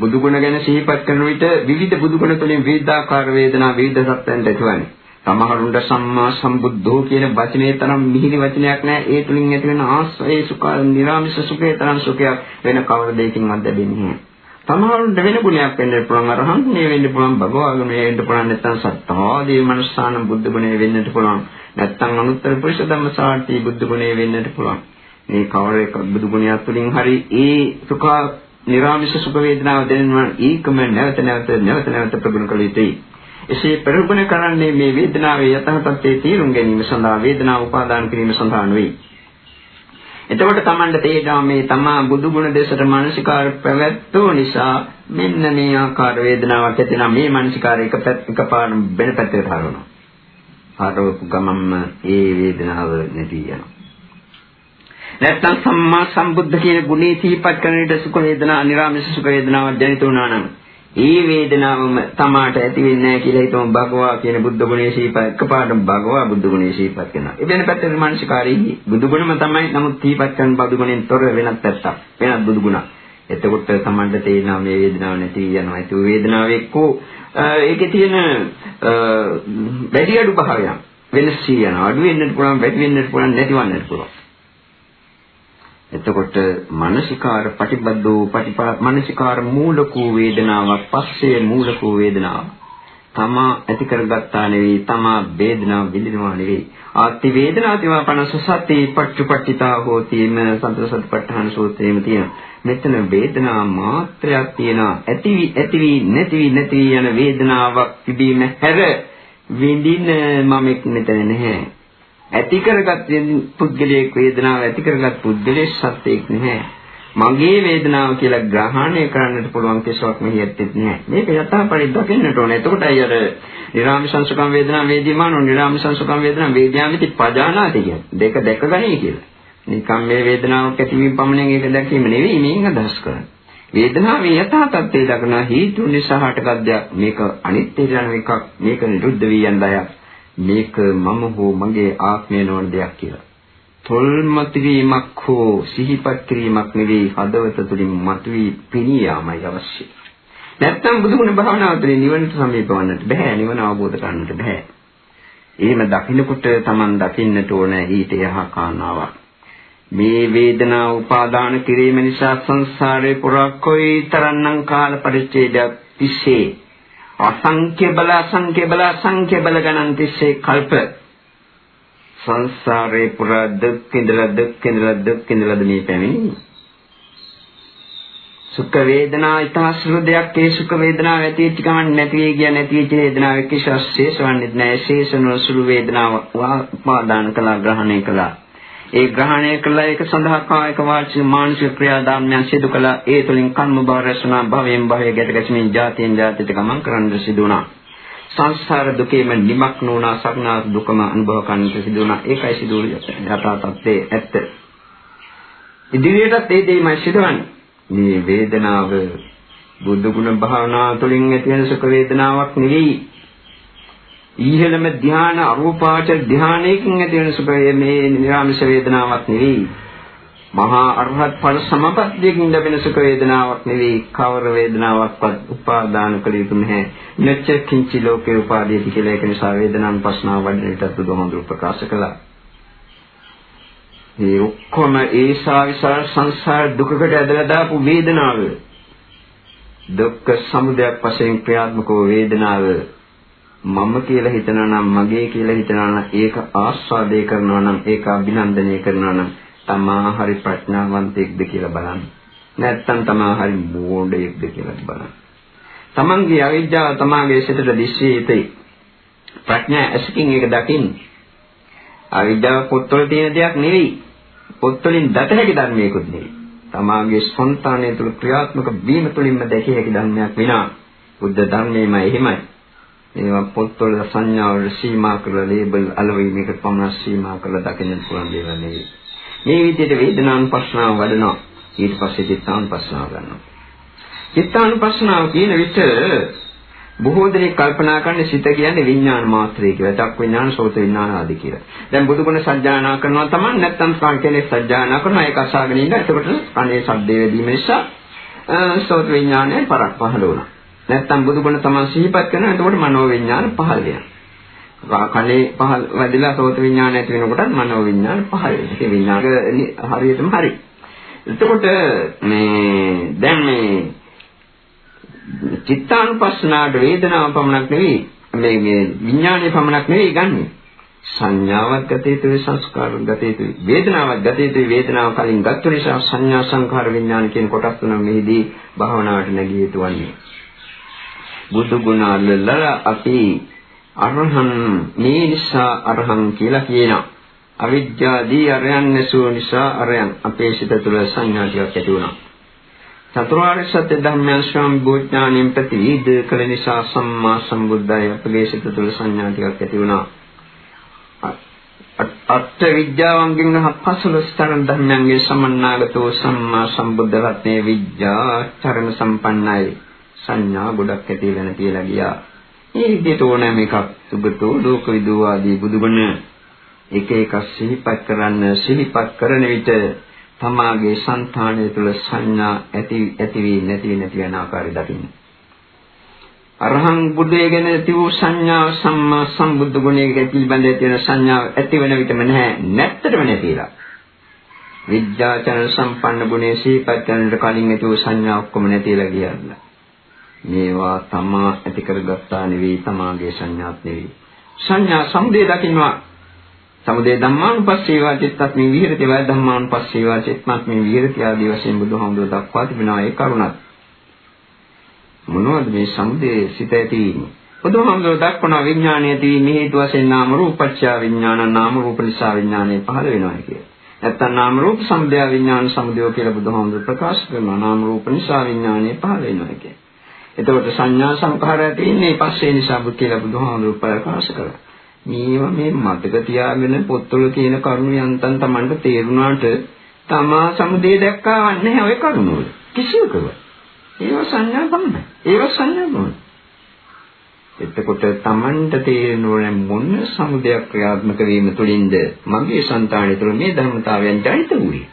S1: බුදුගුණ ගැන සිහිපත් කරන විට විවිධ බුදුගුණ තුළින් විවිධාකාර වේදනා විවිධ සත්‍යයන්ට ඇතිවන්නේ. සමහරුන්ට සම්මා සම්බුද්ධෝ කියන වචනේ තරම් මිහිරි වචනයක් නෑ. ඒ තුලින් ඇති වෙන ආස්වයේ සුඛ, නිරාමිෂ සුඛේ තරම් සුඛයක් වෙන කවර දෙයකින්වත් ලැබෙන්නේ නෑ. සමහරුන්ට වෙන ගුණයක් වෙන්න පුළුවන් අරහන්නේ වෙන්න පුළුවන් භගවාගමනේ වෙන්න පුළුවන් නැත්නම් සත්‍තාදී මනසාන බුද්ධ ගුණේ වෙන්නට පුළුවන් නැත්නම් අනුත්තර පුරුෂ ධම්මසාටි බුද්ධ ගුණේ වෙන්නට පුළුවන් මේ කවර එක බුදු ගුණයක් තුලින් හරි ඒ සුඛ නිරාමිෂ සුඛ වේදනාව දැනෙනවා ඒකම නැවත නැවත නැවත නැවත ප්‍රගුණ කළ යුතුයි. එසේ ප්‍රගුණ කරන්නේ මේ වේදනාවේ යථාර්ථයේ තීරුම් ගැනීම සඳහා වේදනාව උපාදාන කිරීම සඳහා නෙවෙයි. එතකොට Tamanda තේරෙනවා මේ තමා බුදු ගුණ දෙසට මානසිකාර පැවැත්වූ නිසා මෙන්න මේ ආකාර වේදනාවක් ඇතිවෙනා මේ මානසිකාරය එක එකපාර වෙන පැත්තකට හරවනවා. හරවපු ගමන්ම ඒ වේදනාව නැති යනවා. නැත්නම් සම්මා සම්බුද්ධ කියන ගුණේ සිහිපත් කරන විට සුඛ වේදනා අනිරාමිස සුඛ වේදනාවක් දැනිට උනා නම් ඒ වේදනාවම තමාට ඇති වෙන්නේ නැහැ කියලා හිතමු භගවා කියන බුද්ධ ගුණේ සිහිපත් එකපාරට භගවා බුද්ධ ගුණේ සිහිපත් කරනවා. ඒ වෙන පැත්තේ මානසිකාරී බුදු ගුණම තමයි නමුත් සිහිපත් කරන බුදු ගුණෙන් තොර වෙනත් පැත්තක්. වෙනත් බුදු ගුණක්. එතකොට තමන්ට තේරෙනවා මේ වේදනාව නැති යනවා. ඒක වේදනාව එක්කෝ ඒකේ තියෙන වැඩි අඩු භාවයක් වෙනස් යනවා. අඩු වෙන්නත් පුළුවන්, වැඩි වෙන්නත් පුළුවන්, නැතිවන්නත් පුළුවන්. එතකොට මානසිකාර ප්‍රතිබද්ධෝ ප්‍රතිපා මානසිකාර මූලකෝ වේදනාවක් පස්සේ මූලකෝ වේදනාව. තමා ඇති කරගත්තා නෙවෙයි තමා වේදනාව විඳිනවා නෙවෙයි. ආති වේදනාතිවා පනස සති පච්චුපට්ඨිතා හෝති මේ සතර සතිපට්ඨාන සූත්‍රයේම තියෙන මෙතන වේදනා මාත්‍රයක් තියෙනවා. ඇතිවි ඇතිවි නැතිවි නැති යන වේදනාවක් තිබීම හැර විඳින මමෙක් මෙතන නැහැ. ඇති කරගත් පුද්ගලයෙක් වේදනාව ඇති කරගත් පුද්ගලයෙක් සත්‍යයක් නැහැ. මගේ වේදනාව කියලා ග්‍රහණය කරන්නට පුළුවන් කෙසවක් මෙහි ඇත්තෙත් නැහැ. මේක යථාපරිදි දකින්නට ඕනේ. එතකොටයි අර නිරාමිසංසකම් වේදනා වේදිමානෝ නිරාමිසංසකම් වේදනා වේද්‍යාමිති පජානාති කියන්නේ. දෙක දැකගනී කියලා. නිකම් මේ වේදනාවක් ඇතිවීම පමණින් ඒක දැකීම නෙවෙයි මේක අදහස් කරන්නේ. වේදනාවේ යථා තත්ත්වය දක්න හේතු නිසා හටගත් දෙයක් මේක අනිත්‍ය යන එකක් මේක නිරුද්ධ වී යන දෙයක් මේක මම හෝ මගේ ආත්මය නොවන දෙයක් කියලා. තොල්මත් වීමක් හෝ සිහිපත් කිරීමක් නෙවෙයි හදවත තුළින් මතුවී පෙනී යාමයි අවශ්‍ය. නැත්තම් බුදුගුණ භාවනාව තුළින් නිවනට සමීප වන්නට බෑ නිවන අවබෝධ කරගන්නට බෑ. එහෙම දකින්නකොට Taman දකින්නට ඕන ඊට යහ කාරණාවක්. මේ වේදනාව උපාදාන කිරීම නිසා සංසාරේ පුරා කොයි තරම්නම් කාල පරිච්ඡේදයක් තිස්සේ අසංඛ්‍ය බල අසංඛ්‍ය බල අසංඛ්‍ය බල ගණන් තිස්සේ කල්ප. සංසාරේ පුරා දුක් ඉඳලා දුක් ඉඳලා දුක් ඉඳලා මේ පැමිණි? සුඛ වේදනා ඊටාසුළු දෙයක්. ඒ සුඛ වේදනාව ඇති වෙච්ච ගමන් නැති වෙයි කියන නැති වෙච්ච වේදනාව එක්ක ශේෂවන්නේ නැහැ. ශේෂන සුළු වේදනාව උපාදාන කළා ග්‍රහණය කළා. ඒ ග්‍රහණය කළා. ඒක සඳහා කායික වාචික මානසික ක්‍රියාදාමයන් සිදු කළා. ඒ තුලින් කර්ම භව රැස්නා භවයෙන් භවය ගැට ගැසීමෙන් ජාතියෙන් ජාතියට ගමන් කරන්න සිදු වුණා. සංසාර දුකේම නිමක් නොවනා සක්නා දුකම අනුභව කරන්නට සිදු වුණා. ඒකයි සිදු යථා තත්ත්වයේ ඇත්ත. ඉදිරියටත් ඒ දෙයමයි සිදුවන්නේ. මේ වේදනාව බුද්ධ ගුණ භාවනා තුළින් ඇති වෙන සුඛ වේදනාවක් නෙවෙයි. ඊහෙළම ධ්‍යාන අරූපාචර ධ්‍යානයකින් ඇති වෙන සුඛය මේ නිරාමිෂ වේදනාවක් නෙවෙයි. මහා අරහත් ඵල සමපත්තියකින් ලැබෙන සුඛ වේදනාවක් නෙවෙයි. කවර වේදනාවක්වත් උපාදාන කළ යුතු නැහැ. නච්ච කිංචි ලෝකේ උපාදීති කියලා ඒක නිසා වේදනාන් පස්නාව වඩන විටත් බුදුහාමුදුරු ප්‍රකාශ කළා. මේ ඔක්කොම ඒසා විසාර සංසාර දුකකට ඇදලා දාපු වේදනාව දුක්ඛ සමුදයක් වශයෙන් ක්‍රියාත්මක වේදනාව මම කියලා හිතනවා නම් මගේ කියලා හිතනවා නම් ඒක ආස්වාදේ කරනවා නම් ඒක අභිනන්දනය කරනවා නම් තමා හරි ප්‍රඥාවන්තයෙක්ද කියලා බලන්න. නැත්තම් තමා හරි මෝඩයෙක්ද කියලා බලන්න. තමන්ගේ අවිද්‍යාව තමාගේ සිතට දිස්සේ යුතුයි. ප්‍රඥා ඇසකින් ඒක දකින්න. අවිද්‍යාව පොත්වල තියෙන දෙයක් නෙවෙයි. පොත්වලින් දත හැකි ධර්මයකුත් නෙවෙයි. තමාගේ ස්පොන්තානය තුළ ක්‍රියාත්මක වීම තුළින්ම දැකිය හැකි ධර්මයක් විනා බුද්ධ ධර්මයේම එහෙමයි. ඒවා පොත්වල සංඥා වල සීමා කරලා ලේබල් අලවීමකට පමණ සීමා කරලා දකින්න පුළුවන් දේවල් නෙවෙයි. මේ විදිහට වේදනානුපස්සනාව වඩනවා. ඊට පස්සේ චිත්තානුපස්සනාව ගන්නවා. චිත්තානුපස්සනාව කියන විට බොහෝ දෙනෙක් කල්පනා කරන්නේ සිත කියන්නේ විඥාන මාත්‍රය කියලා. චක් විඥාන, සෝත විඥාන ආදී කියලා. දැන් බුදුගුණ සජ්ජායනා කරනවා තමයි නැත්නම් කෙනෙක් සජ්ජායනා කරනවා ඒක අසාගෙන ඉන්න. එතකොට කනේ ශබ්දේ වැදීම නිසා සෝත විඥානය පරක් පහළ වුණා. නැත්තම් බුදුගුණ තමයි සිහිපත් කරනවා එතකොට මනෝ විඥාන පහළ වෙනවා. කනේ පහළ වැඩිලා සෝත විඥාන ඇති වෙනකොටත් මනෝ විඥාන පහළ වෙනවා. ඒ විඥාන හරියටම හරි. එතකොට මේ දැන් මේ චිත්තානුපස්සනාට වේදනාව පමණක් නෙවෙයි මේ මේ විඥානයේ පමණක් නෙවෙයි ගන්නෙ. සංඥාවක් ගත යුතුයි සංස්කාරයක් ගත යුතුයි වේදනාවක් ගත යුතුයි වේදනාව කලින් ගත්ත නිසා සංඥා සංඛාර විඥාන කියන කොටස් තුන මෙහිදී භාවනාවට නැගී යුතු වන්නේ. බුදු ගුණ අල්ලලා අපි අරහන් මේ නිසා අරහන් කියලා කියනවා. අවිද්‍යාදී අරයන් නැසූ නිසා අරයන් අපේ සිත තුළ සංඥා ටිකක් ඇති වුණා. චතුරාර්ය සත්‍ය ධර්මයන් ස්වයං භූඥාණයෙන් ප්‍රතිවිද කළ නිසා සම්මා සම්බුද්ධය අපගේ සිත තුළ සංඥා ටිකක් ඇති වුණා. අත්ත්‍ය විද්‍යාවන්ගෙන් හප්පසලස් තරන් ධර්මයන්ගේ සමන්නාගතෝ සම්මා සම්බුද්ධ රත්නේ විද්‍යා චරණ සම්පන්නයි. සංඥා ගොඩක් ඇති වෙන කියලා ගියා. මේ විදිහට ඕනෑම එකක් සුගතෝ ලෝකවිදෝ ආදී බුදුගුණ එක එක සිහිපත් කරන්න සිහිපත් කරන විට තමාගේ సంతානය තුළ සංඥා ඇති ඇති වී නැති නැති යන ආකාරය දකින්න. අරහං බුදුයේ ගැන ඇති වූ සංඥාව සම්මා සම්බුද්ධ ගුණයේ පිළිබඳ තියෙන සංඥාව ඇති වෙන විටම නැහැ නැත්තටම නැතිලා. විද්‍යාචරණ සම්පන්න ගුණයේ සිහිපත් කරනට කලින් ඇති වූ සංඥා ඔක්කොම නැතිලා ගියල්ලා. මේවා තමා ඇති කරගත්තා නෙවෙයි තමාගේ සංඥාත් නෙවෙයි. සංඥා සමුදය දකින්නවා. සමුදය ධම්මානුපස්සීවා චිත්තස්මි විහෙරති වය ධම්මානුපස්සීවා චිත්තස්මි විහෙරති ආදී වශයෙන් බුදුහාමුදුරුවෝ දක්වා තිබෙනවා ඒ කරුණත්. මොනවද මේ සමුදය සිත ඇතිවීම? බුදුහාමුදුරුවෝ දක්වන විඥානීය තීමේ හේතු වශයෙන් නාම රූපච්ඡ විඥාන නාම රූප නිසා විඥානය පහළ වෙනවා කියලා. නැත්තම් නාම රූප සමුදය විඥාන සමුදය කියලා බුදුහාමුදුරුවෝ ප්‍රකාශ කරනවා නාම රූප නිසා විඥානය පහළ වෙනවා කියන්නේ. එතකොට සංඥා සංඛාරය තියෙන්නේ පස්සේ නිසා බුත් කියලා බුදුහාමුදුරු ප්‍රකාශ කළා. මේවා මේ මතක තියාගෙන පොත්වල තියෙන කරුණු යන්තම් Tamanට තේරුණාට තමා සමුදේ දැක්කා නැහැ ඔය කරුණු වල. කිසිවකව. ඒව සංඥා තමයි. ඒව සංඥා තමයි. එතකොට Tamanට තේරෙන ඕනේ මොන සමුදයක් ක්‍රියාත්මක වීම තුළින්ද මගේ సంతාණය තුළ මේ ධර්මතාවයන් ජනිත වූයේ.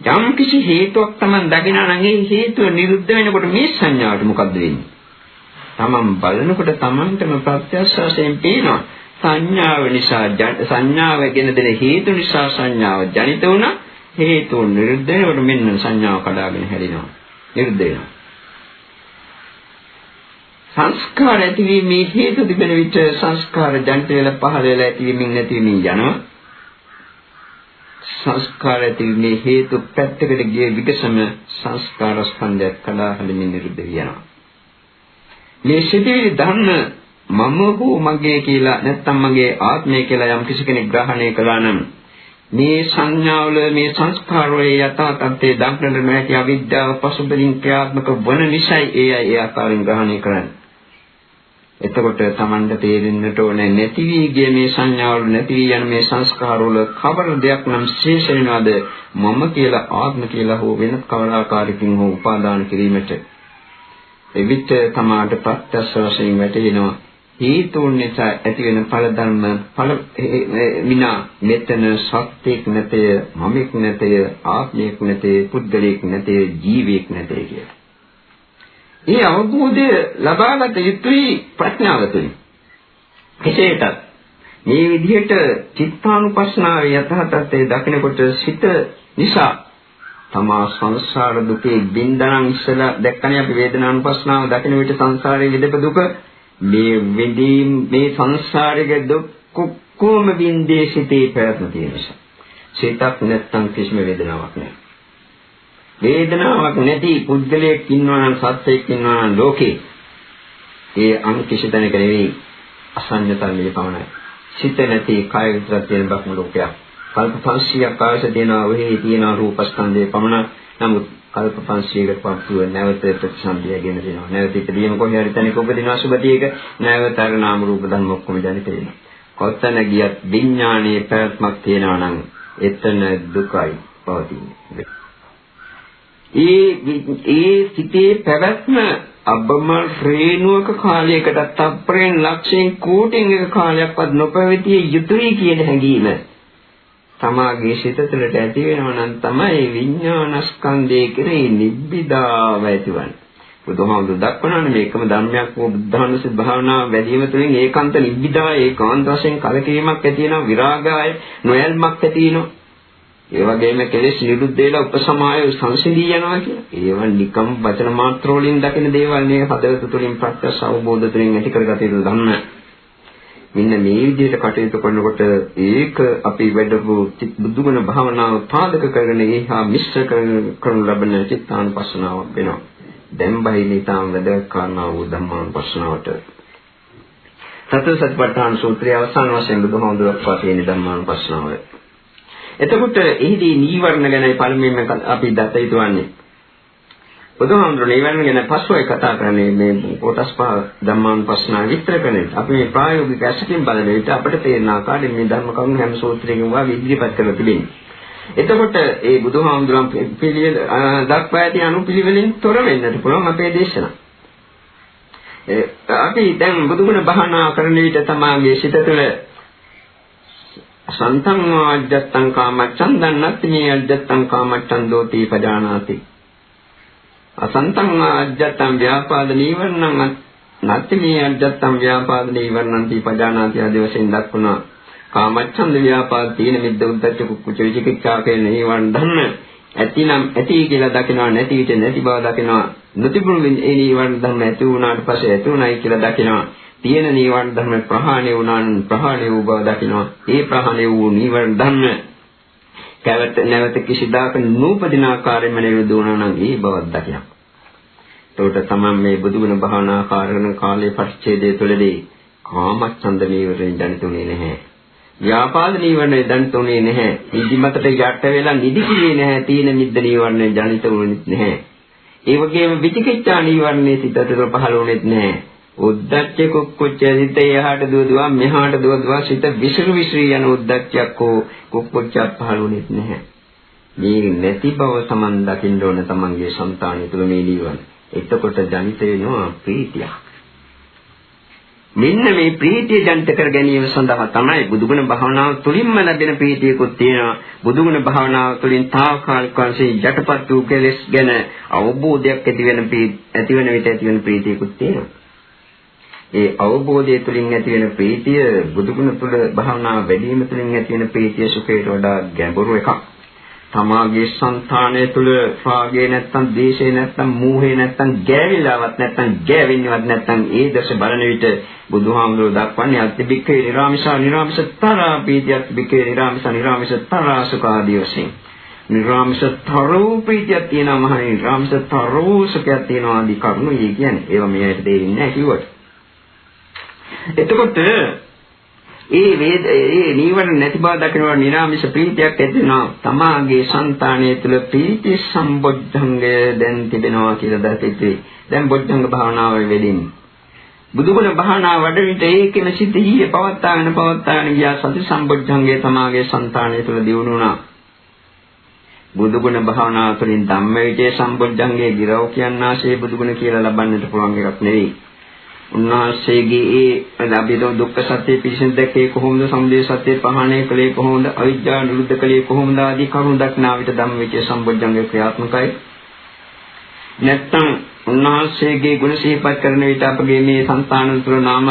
S1: යම් කිසි හේතුවක් Taman දකිනා නම් ඒ හේතුව නිරුද්ධ වෙනකොට මේ සංඥාවට මොකද්ද වෙන්නේ? Taman බලනකොට Tamanටම ප්‍රත්‍යක්ෂයෙන් පේනවා. සංඥාව නිසා සංඥාව කියන දේ හේතු නිසා සංඥාව ජනිත වුණා. හේතු නිරුද්ධ වෙනකොට මෙන්න සංඥාව කඩාගෙන හැදෙනවා. නිරුද්ධ වෙනවා. සංස්කාර ඇතිවීමේ හේතු තිබෙන විට සංස්කාර ජනිත වෙලා පහළ වෙලා ඇතිවීමෙන් නැතිවීමෙන් යනවා. සංස්කාර ඇතිවීමේ හේතු පැත්තකට ගිය විකසම සංස්කාර ස්කන්ධය කඩා හැදෙමින් නිරුද්ධ වෙනවා. මේ සිටිවිලි ධර්ම මම හෝ මගේ කියලා නැත්නම් මගේ ආත්මය කියලා යම් කිසි කෙනෙක් ග්‍රහණය කළා නම් මේ සංඥාවල මේ සංස්කාරවල යථා තත්ත්වයේ දක්නට නැති අවිද්‍යාව පසුබිමින් ක්‍රියාත්මක වන නිසායි ඒ අය ඒ ආකාරයෙන් ග්‍රහණය කරන්නේ. එතකොට Tamanda තේරෙන්නට ඕනේ නැති වී ගිය මේ සංඥාවල නැති වී යන මේ සංස්කාරවල කවර දෙයක් නම් ශේෂ වෙනවද? මම කියලා ආත්ම කියලා හෝ වෙනත් කවර ආකාරයකින් හෝ උපාදාන කිරීමට. එවිට තමාට ප්‍රත්‍යක්ෂ වශයෙන් වැටහෙනවා. හේතුන් නිසා ඇතිවෙන ඵල ධර්ම ඵල විනා. මෙතන සත්‍යයක් නැතේ මමෙක් නැතේ ආත්මයක් නැතේ පුද්ගලයෙක් නැතේ ජීවියෙක් නැතේ කියලා. මේ අවබෝධය ලබාගත යුතුයි ප්‍රඥාව තුළින්. කෙසේටත් මේ විදිහට චිත්තානුපස්සනාවේ යථාර්ථය දකිනකොට සිත නිසා තමා සංසාර දුකේ බින්දනම් ඉස්සලා දැක්කනේ අපි වේදනානුපස්සනාව දකින විට සංසාරයේ විදප දුක මේ විඳීම් මේ සංසාරික දුක් කොම බින්දේ සිටේ පැවැත්ම තියෙන නිසා. සිතක් නැත්තම් කිසිම වේදනාවක් නැහැ. වේදනාවක් නැති පුද්ගලයෙක් ඉන්නවා නම් සත්‍යයක් ඉන්නවා නම් ලෝකේ ඒ අන් කිසි තැනක නෙවෙයි අසඤ්ඤතල්ලේ පමණයි. සිත නැති කය විතරක් තියෙන බක්ම ලෝකයක්. කල්ප 500ක් ආයස දෙනවා වෙහි තියෙන රූපස්කන්ධය පමණ නමුත් කල්ප 500කට පස්සුව නැවත ප්‍රතිසන්දියගෙන දෙනවා. නැවත ඉදීම කොහේ හරි තැනක උපදිනවා සුබතියක නැවත අර නාම රූප ධර්ම ඔක්කොම ජනිත වෙනවා. කොත්තන ගියත් විඥානයේ පැවැත්මක් තියෙනවා නම් එතන දුකයි පවතින්නේ. ඒ ඒ සිතේ පැවැත්ම අබ්බමල් ශ්‍රේණුවක කාලයකට තප්පරෙන් ලක්ෂයෙන් කෝටින් එක කාලයක්වත් නොපැවතිය යුතුයි කියන හැඟීම තමාගේ සිත තුළට ඇති වෙනවා නම් තමයි විඥානස්කන්ධයේ කෙරෙහි නිබ්බිදාව ඇතිවන්නේ. බුදුහාමුදුරු දක්වනවානේ මේකම ධර්මයක් වූ බුද්ධානුස්සති භාවනාව වැඩිම තුළින් ඒකාන්ත නිබ්බිදා ඒකාන්ත වශයෙන් කලකිරීමක් ඇති වෙනවා විරාගය නොයල්මක් ඇති වෙනවා. ඒ වගේම කෙලෙස් නිරුද්ධ වෙලා උපසමාය සංසිඳී යනවා කියලා. ඒව නිකම් වචන මාත්‍ර වලින් දකින දේවල් නේ හදවත තුළින් ප්‍රත්‍යක්ෂ අවබෝධ තුළින් ඇති කරගත යුතු ධර්ම. මෙන්න මේ විදිහට කටයුතු කරනකොට ඒක අපි වැඩපු බුදුගුණ භාවනාව පාදක කරගෙන ඒහා මිශ්‍ර කරන ලබන චිත්තානුපස්සනාවක් වෙනවා. දැන් බහිනේ තාම වැදගත් කාරණා වූ ධම්මානුපස්සනාවට. සතර සතිපට්ඨාන සූත්‍රයේ අවසාන වශයෙන් බුදුහාමුදුරුවෝ පවතින ධම්මානුපස්සනාවයි. එතකොට එහිදී නීවරණ ගැන පළමුවෙන්ම අපි දත යුතුවන්නේ. බුදුහාමුදුරනේ නීවරණ ගැන පස්වයි කතා කරන්නේ මේ කොටස් පහ ධම්මානුපස්සනා විස්තර කරන්නේ. අපි මේ ප්‍රායෝගික ඇසකින් බලන විට අපිට තේරෙන ආකාරයෙන් මේ ධර්ම කරුණු හැම සූත්‍රයකින් වාගේ ඉදිරිපත් කරලා තිබෙනවා. එතකොට ඒ බුදුහාමුදුරන් පිළිවෙල දක්වා ඇති අනුපිළිවෙලින් තොර වෙන්නට පුළුවන් අපේ දේශනා. අපි දැන් බුදුගුණ භාවනා කරන විට තමයි සිත තුළ සන්තං ආජ්ජත්තං කාමච්ඡන් දන්නත් මේ අජ්ජත්තං කාමච්ඡන් දෝති පජානාති. අසන්තං ආජ්ජත්තං ව්‍යාපාද නීවරණං නැත්ති මේ අජ්ජත්තං ව්‍යාපාද නීවරණං ති පජානාති ආදී වශයෙන් දක්වනවා කාමච්ඡන්ද ව්‍යාපාද තීන මිද්ද උද්දච්ච කුච්ච විචිකිච්ඡා කියන නීවරණ ධර්ම ඇතිනම් ඇති කියලා දකිනවා නැති විට නැති බව දකිනවා. නොතිබුණු ඒ නීවරණ ධර්ම ඇති වුණාට පස්සේ ඇති උනායි කියලා දකිනවා. තියෙන නීවරණ ධර්ම ප්‍රහාණය වුණාන් ප්‍රහාණය වූ බව දකිනවා. ඒ ප්‍රහාණය වූ නීවරණ ධර්ම කැවත නැවත කිසිදාක නූපදින ආකාරයෙන්ම නිරුද්ධ වුණා නම් ඒ බවක් දකිනවා. එතකොට තමයි මේ බුදුගුණ භාවනා කාරණ කාලයේ පරිච්ඡේදය තුළදී කාමච්ඡන්ද නීවරණය දැනුනේ නැහැ. ව්‍යාපාද නීවරණය දැනුනේ නැහැ. නිදිමතට යට වෙලා නිදි කියේ නැහැ. තීන මිද්ද නීවරණය ජනිත වුනේ නැහැ. ඒ වගේම විචිකිච්ඡා නීවරණයේ සිතට පහළ වුනේත් නැහැ. උද්දච්ච කුක්කුච්ච සිත එහාට දුවදුවා මෙහාට දුවදුවා සිත විසිරු විසිරි යන උද්දච්චයක් හෝ කුක්කුච්චක් පහළුණෙත් නැහැ. මේ නැති බව සමන් දකින්න ඕන තමන්ගේ సంతාණය තුළ මේ නිවන. එතකොට ජනිත වෙනවා ප්‍රීතියක්. මෙන්න මේ ප්‍රීතිය ජනිත කර ගැනීම සඳහා තමයි බුදුගුණ භාවනාව තුළින්ම ලැබෙන ප්‍රීතියකුත් තියෙනවා. බුදුගුණ භාවනාව තුළින් తాවකාලික වශයෙන් යටපත් වූ කෙලෙස් ගැන අවබෝධයක් ඇති වෙන ඇති වෙන විට ඇති වෙන ප්‍රීතියකුත් තියෙනවා. ඒ අවබෝධය තුළින් ඇති වෙන ප්‍රීතිය බුදුගුණ තුළ භාවනාව වැඩි වීම තුළින් ඇති වෙන ප්‍රීතිය සුඛයට වඩා ගැඹුරු එකක්. තමාගේ సంతානය තුළ රාගේ නැත්තම් දේශේ නැත්තම් මෝහේ නැත්තම් ගෑවිලාවත් නැත්තම් ගෑවෙන්නේවත් නැත්තම් ඒ දශ බලන විට බුදුහාමුදුරුවෝ දක්වන්නේ අත්‍යබික්කේ නිරාමිෂා නිරාමිෂතරා පීතියත් බික්කේ නිරාමිෂා නිරාමිෂතරා සුඛාදී වශයෙන්. නිරාමිෂතරෝ පීතියක් තියෙනවා මහණෙනි. නිරාමිෂතරෝ සුඛයක් තියෙනවා ආදී කරුණු ඒ කියන්නේ. ඒවා මෙයට දෙන්නේ නැහැ කිව්වට. එතකොට ඒ වේද ඒ නීවරණ නැති බව දකිනවා නිරාමිෂ ප්‍රීතියක් ඇතිවෙනවා තමාගේ సంతානය තුළ ප්‍රීති සම්බොද්ධංගය දැන් තිබෙනවා කියලා දැක්කේ දැන් බොද්ධංග භාවනාව වෙදෙන්නේ බුදුගුණ භාවනාව වඩවිට ඒකෙම සිටිහිය පවත්තාගෙන පවත්තාගෙන ගියා සති සම්බොද්ධංගය තමාගේ సంతානය තුළ දියුණු වුණා. බුදුගුණ භාවනාව තුළින් ධම්මවිචේ සම්බොද්ධංගය ගිරව් කියන්නාසේ බුදුගුණ කියලා ලබන්නට පුළුවන් එකක් නෙවෙයි. උන්වහන්සේගේ ඒ අපි දුක්ඛ සත්‍ය පිළිසින් දැක්කේ කොහොමද? සමුදය සත්‍ය පහණය කළේ කොහොමද? අවිජ්ජා නිරුද්ධ කළේ කොහොමද? ආදී කරුණු දක්නා විට ධම්මවිචේ සම්බොජ්ජංගේ ක්‍රියාත්මකයි. නැත්තම් උන්වහන්සේගේ ගුණ සිහිපත් කරන විට අපගේ මේ సంతాන තුර නාම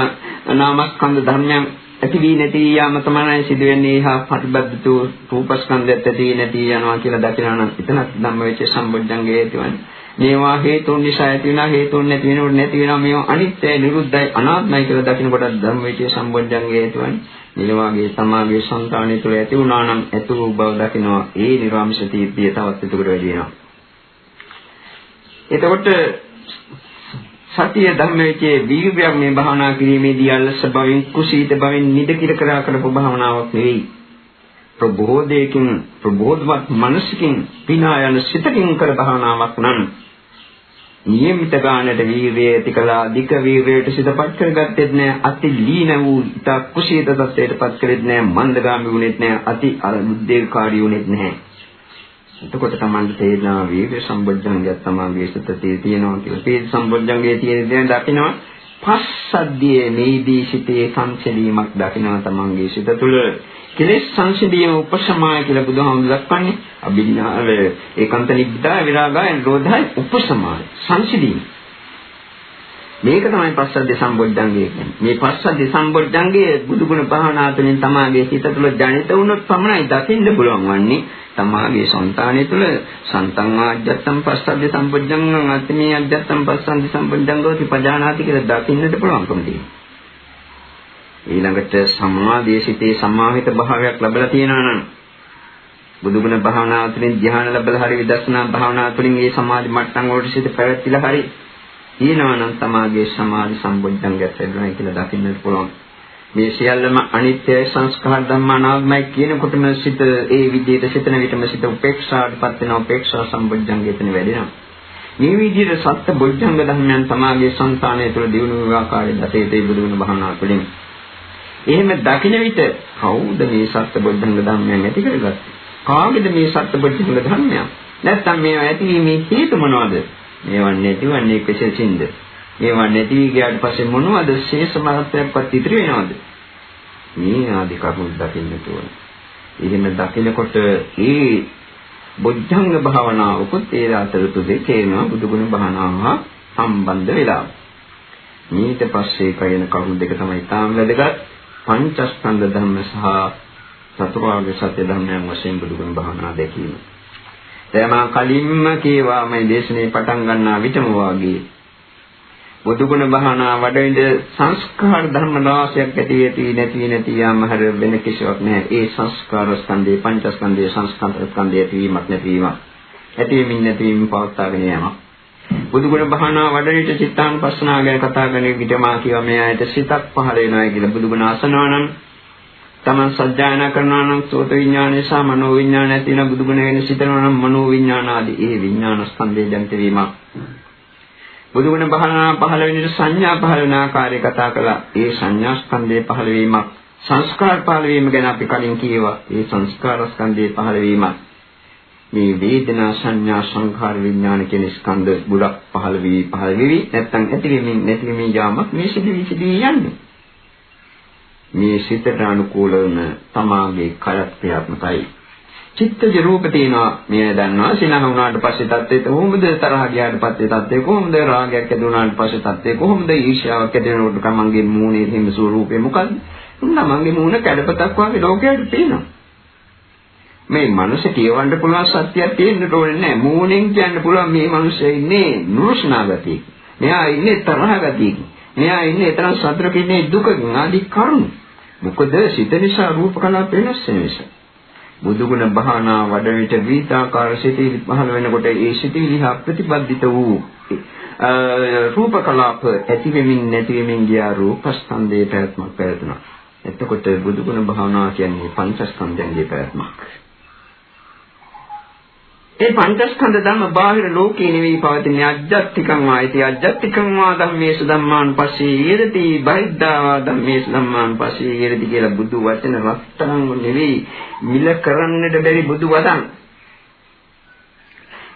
S1: නාමස්කන්ධ ධර්මයන් ඇති වී නැති යාම තමයි සිදුවෙන්නේ. හා ප්‍රතිබද්ධතු රූපස්කන්ධයත් ඇති නැති යනවා කියලා දකිනවා නම් එතනත් ධම්මවිචේ සම්බොජ්ජංගේ ඇතිවන්නේ. මේවා හේතුන් නිසා ඇති වෙනා හේතුන් නැති වෙනකොට නැති වෙනවා මේවා අනිත්‍යයි නිරුද්ධයි අනාත්මයි කියලා දකිනකොට ධම්මවිචේ සම්බොජ්ජංගේ ඇතිවන්නේ නිලවාගේ සමාගයේ සංකාණය තුළ ඇති වුණා නම් ඇතු වූ බව දකිනවා. ඒ නිර්වාමිෂ තීර්ථය තවත් එතකොට වැඩි වෙනවා. එතකොට සතිය ධම්මවිචේ වීර්යයක් මේ භාවනා කිරීමේදී අල්ලස බවින් කුසීත බවින් නිදකිර කරා කරපු භාවනාවක් නෙවෙයි. ප්‍රබෝධයකින් ප්‍රබෝධවත් මනසකින් පිනා යන සිතකින් කර භාවනාවක් නම් නියමිත ගානට වීර්යය ඇති කළා. අධික වීර්යයට සිතපත් කරගත්තෙත් නෑ. අති ලීන වූ ඉත කුසීත තත්ත්වයටපත් කළෙත් නෑ. මන්දගාමී වුණෙත් නෑ. අති අරුද්දේකාරී වුණෙත් නෑ. එතකොට තමයි තේරෙනවා වීර්ය සම්බොජ්ජංගය තමයි සිතේ තියෙනවා කියලා. ඒ සම්බොජ්ජංගයේ තියෙන දේ දකිනවා. පස්සද්ධියේ මේදී සිටේ සංසලීමක් දකිනවා තමන්ගේ සිත තුළ. කෙලෙස් සංසිඳීම උපසමාය කියලා බුදුහාමුදුරු දක්වන්නේ. අභිඥාව ඒකාන්ත නිබ්බිදා විරාගය නිරෝධය උපසමාය. සංසිඳීම. මේක තමයි පස්සද්ධි සම්බොද්ධංගය කියන්නේ. මේ පස්සද්ධි සම්බොද්ධංගයේ බුදුගුණ භාවනා තුළින් තමාගේ හිත තුළ ජනිත වුණොත් පමණයි දකින්න පුළුවන් වන්නේ. තමාගේ సంతානය තුළ සන්තං ආජ්ජත්තම් පස්සද්ධි සම්බොද්ධංගං අත්මේ ආජ්ජත්තම් පස්සද්ධි සම්බොද්ධංගෝති පජානාති කියලා දකින්නට පුළුවන්කම තියෙනවා. ඊළඟට සම්මාදී සිතේ සම්මාහිත භාවයක් ලැබලා තියෙනවා නම් බුදුගුණ භාවනාව තුළින් ධ්‍යාන ලැබලා හරි විදර්ශනා භාවනාව තුළින් මේ සමාධි මට්ටම් වලට සිත පැවැත්තිලා හරි තියෙනවා නම් තමාගේ සමාධි සම්බොජ්ජංගයක් ලැබෙනවා කියලා දකින්නට පුළුවන්. මේ සියල්ලම අනිත්‍ය සංස්කාර ධම්මානාත්මයි කියනකොටම සිත ඒ විදිහට සිතන විටම සිත උපේක්ෂාටපත් වෙනවා උපේක්ෂා සම්බොජ්ජංගයෙන් වැඩෙනවා. මේ විදිහට සත්‍ය බොජ්ජංග ධර්මයන් තමාගේ సంతානය තුළ දිනු වූ ආකාරයෙන් දතේතේ බුදුගුණ භාවනාව තුළින් එහෙම දකින විට කවුද මේ සත්‍ය බොද්ධංග ධර්මයන් ඇති කරගත්තේ? කාගේද මේ සත්‍ය බොද්ධංග ධර්මයන්? නැත්නම් මේවා ඇතිවීමේ හේතු මොනවද? මේවා නැතිවන්නේ කෙසේසින්ද? මේවා නැති ගියාට පස්සේ මොනවද ශේෂ මාත්‍රයක්වත් ඉතිරි වෙනවද? මේ ආදි කරුණු දකින්න ඕන. එහෙම දකිනකොට ඒ බොද්ධංග භාවනාවකුත් ඒ අතරතුරේ තේරෙනවා බුදුගුණ භාවනාව සම්බන්ධ වෙලා. ඊට පස්සේ කයන කරුණු දෙක තමයි තාම වැදගත්. පංචස්කන්ධ ධර්ම සහ චතුරාර්ය සත්‍ය ධර්මයන් වශයෙන් බුදුගුණ භාවනා දැකීම. දැන් මා කලින්ම කීවා මේ දේශනේ පටන් ගන්නා විටම වාගේ බුදුගුණ භාවනා වඩවිඳ සංස්කාර ධර්ම රාශියක් ඇති ඇති නැති නැති යාම හැර වෙන කිසිවක් නැහැ. ඒ සංස්කාර ස්කන්ධේ පංචස්කන්ධයේ සංස්කාර ස්කන්ධය ඇතිවීමක් නැතිවීමක්. ඇතිවීමින් නැතිවීම පවත්වාගෙන යෑමක්. බුදුගුණ භාවනා වඩන විට චිත්තානුපස්සනාව ගැන කතා කරන විට මා කියවා මේ ආයත සිතක් පහළ වෙනවා කියලා බුදුගුණ අසනවා නම් තමන් සත්‍යයනා කරනවා නම් සෝත විඥානය සහ මනෝ විඥානය ඇති වෙන බුදුගුණ ගැන සිතනවා නම් මනෝ විඥාන ආදී ඒ විඥාන ස්කන්ධය ජනිත වීමක් බුදුගුණ භාවනා පහළ වෙන විට සංඥා පහළ වෙන ආකාරය කතා කළා. ඒ සංඥා ස්කන්ධය පහළ වීමක්. සංස්කාර පහළ වීම ගැන අපි කලින් කියවා. ඒ සංස්කාර ස්කන්ධය පහළ වීමක්. මේ වේදනා සංඥා සංඛාර විඥාන කියන ස්කන්ධ ගොඩක් පහළ වී පහළ වෙවි. නැත්නම් ඇති වෙමින් නැති වෙමින් යාමක් මේ සිදුවි සිදුවි යන්නේ. මේ සිතට අනුකූල වන තමාගේ කයත් ක්‍රියාත්මකයි. චිත්තජ රූප තියෙනවා මේ දන්නවා සිනහ වුණාට පස්සේ තත්ත්වය කොහොමද තරහ ගියාට පස්සේ තත්ත්වය කොහොමද රාගයක් ඇති වුණාට පස්සේ තත්ත්වය කොහොමද ඊර්ෂ්‍යාවක් ඇති වෙනකොට තමන්ගේ මූණේ හිම ස්වરૂපය මොකද්ද? තමන්ගේ මූණ කැඩපතක් වගේ ලෝකයට පේනවා. මේ මනුස්ස කියවන්න පුළුවන් සත්‍යයක් තියෙන්න ඕනේ නැහැ. මූණෙන් කියන්න පුළුවන් මේ මනුස්සයා ඉන්නේ නුරුස්නාගතියක. මෙයා ඉන්නේ තරහගතියක. මෙයා ඉන්නේ තරහ සතරක ඉන්නේ දුකකින් ආදී කරුණු. මොකද සිත නිසා රූප කලාප වෙනස් වෙන නිසා. බුදුගුණ භාවනා වඩ විට විතාකාර සිතිවිලි පහළ වෙනකොට ඒ සිතිවිලි හා ප්‍රතිබද්ධිත වූ රූප කලාප ඇති වෙමින් නැති වෙමින් ගියා රූපස්කන්ධයේ පැවැත්මක් පැවතුණා. එතකොට බුදුගුණ භාවනා කියන්නේ පංචස්කන්ධයන්ගේ පැවැත්මක්. ඒ පංචස්කන්ධ ධර්ම බාහිර ලෝකේ නෙවෙයි පවතින අජ්ජත්තිකං වායිති අජ්ජත්තිකං වා ධම්මේසු ධම්මාන් පස්සේ ඊරති. බහිද්ධා ධම්මේසු ධම්මාන් පස්සේ ඊරති කියලා බුදු වචන රත්තරන් නෙවෙයි. මිල කරන්නට බැරි බුදු වදන්.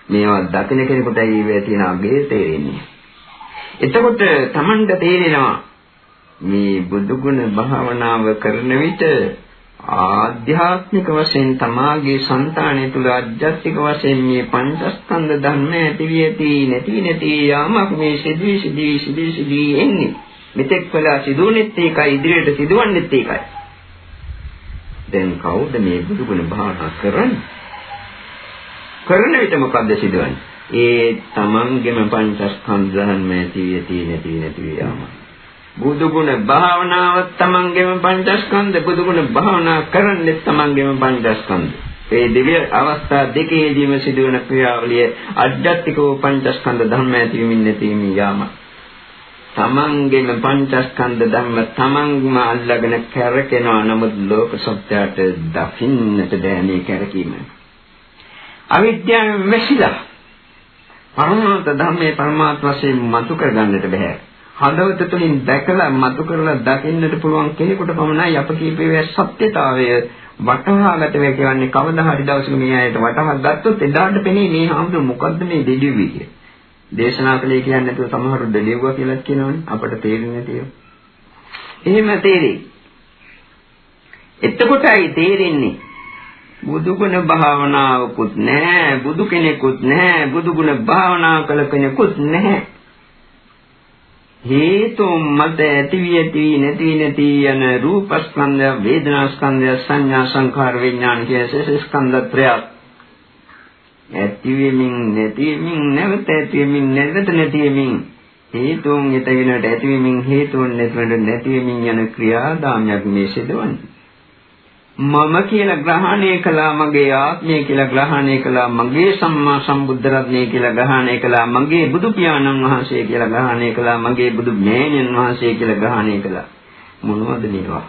S1: මේවා දකින්න කෙනෙකුට ඊවේ තියෙන අගේ තේරෙන්නේ? එතකොට Tamanට තේරෙනවා මේ බුදුගුණ භාවනාව කරන විට ආධ්‍යාත්මික වශයෙන් තමාගේ సంతානය තුල අධ්‍යාත්මික වශයෙන් මේ පංචස්කන්ධ ධර්ම ඇති වියති නැති නැති යාමක් මේ සිදුවි සිදුවි සිදුවි සිදුවි එන්නේ. මෙතෙක් කළා සිදුවුනෙත් ඒකයි ඉදිරියට සිදුවන්නෙත් ඒකයි. දැන් කවුද මේ බුදුගුණ භාවනා කරන්නේ? කරන විට මොකද්ද සිදුවන්නේ? ඒ තමන්ගේම පංචස්කන්ධ ධර්ම ඇති වියති නැති නැති යාමක් බුදුගුණ භාවනාව තමන්ගේම පංචස්කන්ධ බුදුගුණ භාවනා කරන්නේ තමන්ගේම පංචස්කන්ධ. මේ දිව්‍ය අවස්ථා දෙකේදීම සිදුවන ක්‍රියාවලිය අධ්‍යාත්මිකව පංචස්කන්ධ ධර්ම ඇතිවීමින් නැතිවීම යාම. තමන්ගේම පංචස්කන්ධ ධර්ම තමන්ගම අල්ලාගෙන කැරකෙනවා නමුත් ලෝක සත්‍යයට දකින්නට බැහැ කැරකීම. අවිද්‍යාවෙන් වැසිලා පරමාර්ථ ධර්මයේ පරමාර්ථ වශයෙන් මතු කර ගන්නට බෑ. හදවත තුළින් දැකලා මතු කරලා දකින්නට පුළුවන් කෙනෙකුට පමණයි අප කීපේ සත්‍යතාවය වටහා ගත වේ කියන්නේ කවදා හරි දවසක මේ අයට වටහා ගත්තොත් එදාට පෙනේ මේ හාමුදුරු මොකද්ද මේ දෙඩිවි කිය. දේශනා කළේ කියන්නේ නැතුව සමහරු දෙඩිවුවා කියලා කියනවනේ අපට තේරෙන්නේ නැතිව. එහෙම තේරෙයි. එතකොටයි තේරෙන්නේ බුදුගුණ භාවනාවකුත් නැහැ බුදු කෙනෙකුත් නැහැ බුදුගුණ භාවනා කළ කෙනෙකුත් නැහැ හේතුන් මත ඇති වී ඇති නැති නැති යන රූපස්කන්ධය වේදනාස්කන්ධය සංඥා සංඛාර විඥාන කියන ස්කන්ධ ත්‍රයක් ඇති වෙමින් නැති වෙමින් නැවත ඇති වෙමින් නැවත නැති වෙමින් හේතුන් ඊතගෙනට ඇති වෙමින් හේතුන් නැතිවෙන්න නැති වෙමින් යන ක්‍රියාදාමයක් මේ සිදුවන්නේ. මම කියලා ග්‍රහණය කළා මගේ ආත්මය කියලා ග්‍රහණය කළා මගේ සම්මා සම්බුද්ධ රත්නය කියලා ග්‍රහණය කළා මගේ බුදු පියාණන් වහන්සේ කියලා ග්‍රහණය කළා මගේ බුදු මෑණියන් වහන්සේ කියලා ග්‍රහණය කළා. මොනවද මේවා?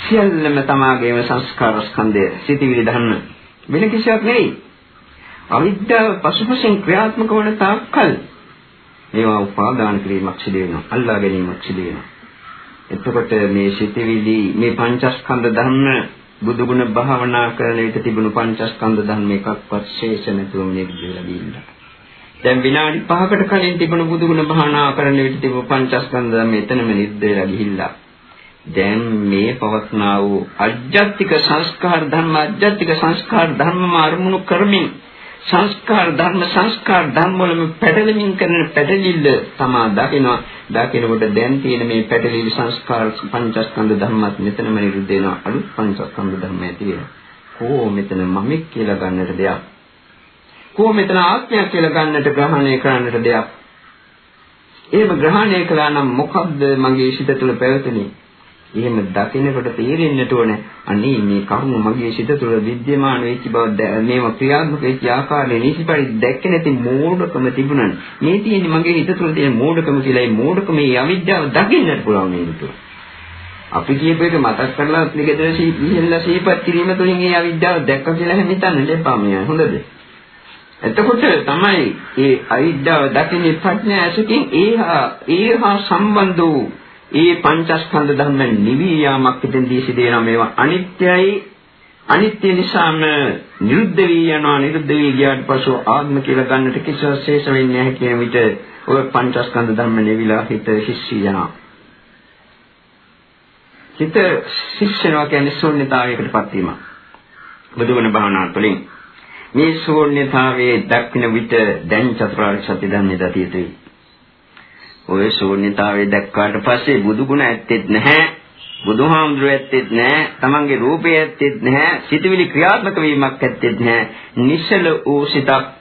S1: සියල්ලම තමාගේම සංස්කාර ස්කන්ධය සිටිවිලි ධර්ම. වෙන කිසියක් නෙවෙයි. අවිද්‍යාව පසුපසින් ක්‍රියාත්මක වන තාක්කල් මේවා උපාදාන කිරීමක් සිදු වෙනවා අල්ලා ගැනීමක් සිදු වෙනවා. එතකොට මේ සිතවිලි මේ පංචස්කන්ධ ධර්ම බුදුගුණ භාවනා කරන විට තිබුණු පංචස්කන්ධ ධර්ම එකක්වත් ශේෂ නැතුව නිර්ජීවලා ගිහිල්ලා. දැන් විනාඩි 5කට කලින් තිබුණු බුදුගුණ භාවනා කරන විට තිබුණු පංචස්කන්ධ ධර්ම එතනම නිර්දේලා ගිහිල්ලා. දැන් මේ පවස්නා වූ අජ්ජත්තික සංස්කාර ධර්ම අජ්ජත්තික සංස්කාර ධර්මම අරමුණු කරමින් සංස්කාර ධර්ම සංස්කාර ධර්ම වලම පැටලෙමින් කරන පැටලිල්ල තමා දකිනවා. දකිනකොට දැන් තියෙන මේ පැටලිලි සංස්කාර පංචස්කන්ධ ධර්මات මෙතනම නිරුද්ධ වෙනවා. අලුත් පංචස්කන්ධ ධර්ම ඇති වෙනවා කෝ මෙතන මමෙක් කියලා ගන්නට දෙයක්? කෝ මෙතන ආත්මයක් කියලා ගන්නට ග්‍රහණය කරන්නට දෙයක්? එහෙම ග්‍රහණය කළා නම් මොකද්ද මගේ සිත තුළ පැවතුනේ? එහෙම දකිනකොට තේරෙන්නට ඕනේ අනේ මේ කර්ම මගේ සිත තුළ විද්‍යමාන වෙච්ච බව මේව ක්‍රියාත්මක වෙච්ච ආකාරය නිසිපරි දැක්කේ නැති මෝඩකම තිබුණානේ. මේ තියෙන්නේ මගේ හිත තුළ තියෙන මෝඩකම කියලා ඒ මෝඩකමේ අවිද්‍යාව දකින්නට පුළුවන් මේ විතර. අපි කියපු එක මතක් කරලා නිකදලා සිහිල්ලා සිහිපත් කිරීම තුළින් ඒ අවිද්‍යාව දැක්ක කියලා හැම හිතන්න දෙපා මෙයා හොඳද? එතකොට තමයි ඒ අවිද්‍යාව දකින්නේ ප්‍රඥා ඇසකින් ඒහා ඒහා සම්බන්ධ වූ ඒ පංචස්කන්ධ ධර්ම නිවි යාමක් ඉදෙන්දී සිදෙනවා මේවා අනිත්‍යයි අනිත්‍ය නිසාම නිරුද්ධ වී යනවා නිරුද්ධ වී ගියාට පසු ආත්ම කියලා ගන්නට කිසිවක් ශේෂ වෙන්නේ නැහැ කියන විට ඔය පංචස්කන්ධ ධර්ම නෙවිලා හිත හිස්සී යනවා. හිත හිස්සනවා කියන්නේ ශූන්‍යතාවයකටපත් වීම. බුදුගුණ භාවනා තුළින් මේ ශූන්‍යතාවයේ දක්වන විට දැන් චතුරාර්ය සත්‍ය ධර්මයේ දතිය යුතුයි. ඔය ශූන්‍යතාවයේ දැක්කාට පස්සේ බුදුගුණ ඇත්තෙත් නැහැ. බුදුහාමුදුරුවෝ ඇත්තෙත් නැහැ. තමන්ගේ රූපය ඇත්තෙත් නැහැ. සිතවිලි ක්‍රියාත්මක වීමක් ඇත්තෙත් නැහැ. නිසල වූ සිතක්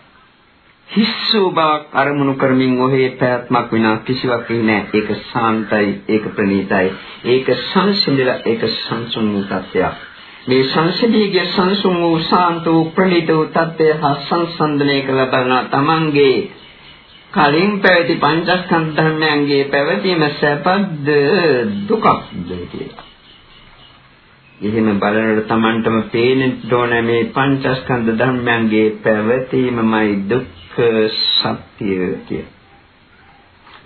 S1: හිස්සෝ බවක් අරමුණු කරමින් ඔහේ පැවැත්මක් විනා කිසිවක් නැහැ. ඒක සාන්තයි, ඒක ප්‍රණීතයි, ඒක සංසිඳලා, ඒක සංසුන් වූ තත්ත්වයක්. මේ සංසිඳීගේ සංසුන් වූ සාන්ත වූ ප්‍රණීත වූ තත්ත්වය හා සංසන්දනය කළ බලන තමන්ගේ කලින් පැවති පංචස්කන්ධ ධර්මයන්ගේ පැවතීම සැපද දුකක්ද කියලා. එහෙම බලනකොට Tamanටම පේනෙන්න ඕන මේ පංචස්කන්ධ ධර්මයන්ගේ පැවතීමමයි දුක්ඛ සත්‍ය කියලා.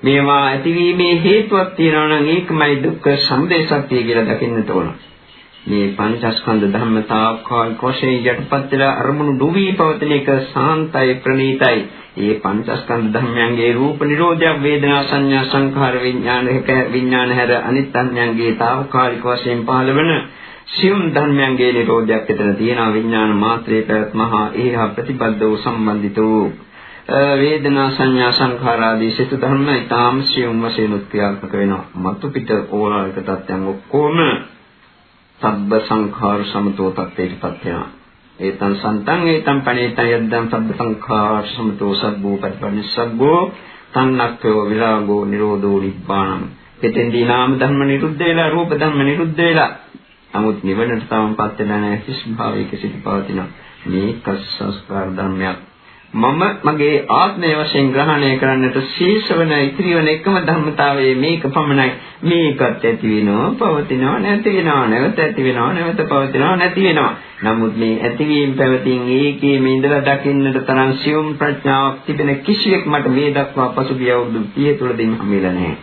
S1: මේවා ඇතිවීමේ හේතුවක් තියෙනවා නම් ඒකමයි දුක්ඛ සමුදය සත්‍ය කියලා දකින්නට ඕන. මේ පංචස්කන්ධ ධර්මතාවකල් කොෂේ යටපත් වෙලා අරමුණු දුවී පවතින එක සාන්තයි ප්‍රණීතයි. මේ පංචස්කන්ධ ධර්මයන්ගේ රූප නිරෝධය වේදනා සංඥා සංඛාර විඥාන විඥාන හැර අනිත් ධර්මයන්ගේ తాවකාලික වශයෙන් පහළවන සියුම් ධර්මයන්ගේ නිරෝධයක් එතන තියෙනවා විඥාන මාත්‍රයේ පැවැත්මහා ඒහා ප්‍රතිබද්ධ වූ සම්බන්ධිත වූ වේදනා සංඥා සංඛාර ආදී සිත ධර්ම ඊටාම් සියුම් වශයෙන් උත්ක්‍රියාත්මක වෙනවා. මතු පිට ඕලාරික තත්යන් ඔක්කොම සබ්බ සංඛාර සමතෝ තත්ත්වයටපත් වෙනවා. ඒතං සන්තං ඒතං පණේතං යද්දං සබ්බ සංඛාර සමතෝ සබ්බෝ පටිපනිස්සග්ගෝ තන්නක්ඛයෝ විරාගෝ නිරෝධෝ නිබ්බාණං. එතෙන්දී නාම ධර්ම නිරුද්ධ වෙලා රූප ධර්ම නිරුද්ධ වෙලා. නමුත් නිවනට තාමපත් වෙලා නැහැ හිස් භාවයක සිට පවතින මේක සංස්කාර ධර්මයක්. මම මගේ ආත්මය වශයෙන් ග්‍රහණය කරන්නට ශීර්ෂවන ඉතිරිවන එකම ධර්මතාවයේ මේක පමණයි. මේකත් ඇති වෙනවා පවතිනවා නැති වෙනවා නැවත ඇති වෙනවා නැවත පවතිනවා නැති වෙනවා. නමුත් මේ ඇතිවීම පැවතීම ඒකේ මේ ඉඳලා දකින්නට තරම් සියුම් ප්‍රඥාවක් තිබෙන කිසියෙක් මට මේ දක්වා පසුගිය අවුරුදු 30 තුළදීම හම්බෙලා නැහැ.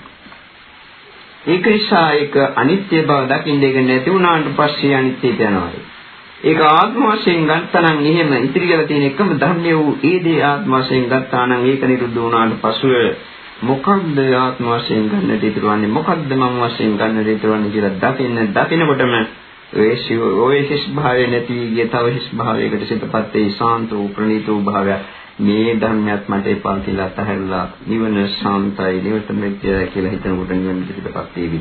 S1: ඒක නිසා ඒක අනිත්‍ය බව දකින්න එක නැති වුණාට පස්සේ අනිත්‍යයට යනවා. ඒක ආත්ම වශයෙන් ගත්තනම් එහෙම ඉතිරි කරලා තියෙන එකම ධර්මය වූ ඒ දේ ආත්ම වශයෙන් ගත්තා නම් ඒක නිරුද්ධ වුණාට පසුව මොකක්ද ආත්ම වශයෙන් ගන්නට ඉතුරුවන්නේ මොකක්ද මම වශයෙන් ගන්නට ඉතුරුවන්නේ කියලා දකින්න දකිනකොටම ඔය ඔය හිස් භාවය නැති ගිය තව හිස් භාවයකට සිතපත් වේ ශාන්ත වූ ප්‍රණීත වූ භාවය මේ ධර්මයක් මට එපා කියලා අතහැරලා නිවන ශාන්තයි නිවත මෙත්‍ය කියලා හිතනකොට නිවන පිටපත් වේවි.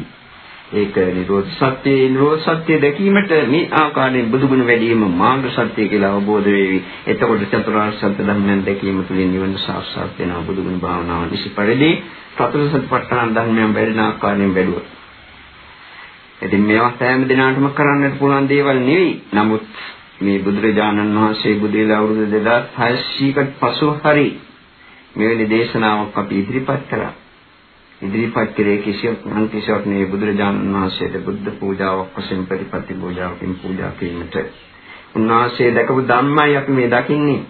S1: ඒක නිරෝධ සත්‍ය නිරෝධ සත්‍ය දැකීමට මේ ආකාරයෙන් බුදුගුණ වැඩිම මාර්ග සත්‍ය කියලා අවබෝධ වෙවි. එතකොට චතුරාර්ය සත්‍ය ධර්මයන් දැකීම තුළින් නිවන සාක්ෂාත් වෙනවා බුදුගුණ භාවනාව නිසි පරිදි සතර සතිපට්ඨාන ධර්මයන් වැඩින ආකාරයෙන් වැඩුවා. ඉතින් මේවා සෑම දිනකටම කරන්නට පුළුවන් දේවල් නෙවෙයි. නමුත් මේ බුදුරජාණන් වහන්සේ බුදේලා අවුරුදු 2600කට පසු හරි මෙවැනි දේශනාවක් අපි ඉදිරිපත් කළා. ඉදිරිපත් කෙරේ කිසියක් නම් කිසිවක් නෙවෙයි බුදුරජාණන් වහන්සේට බුද්ධ පූජාවක් වශයෙන් ප්‍රතිපත්ති පූජාවකින් පූජා කිරීමට. උන්වහන්සේ දැකපු ධම්මයි අපි මේ දකින්නේ.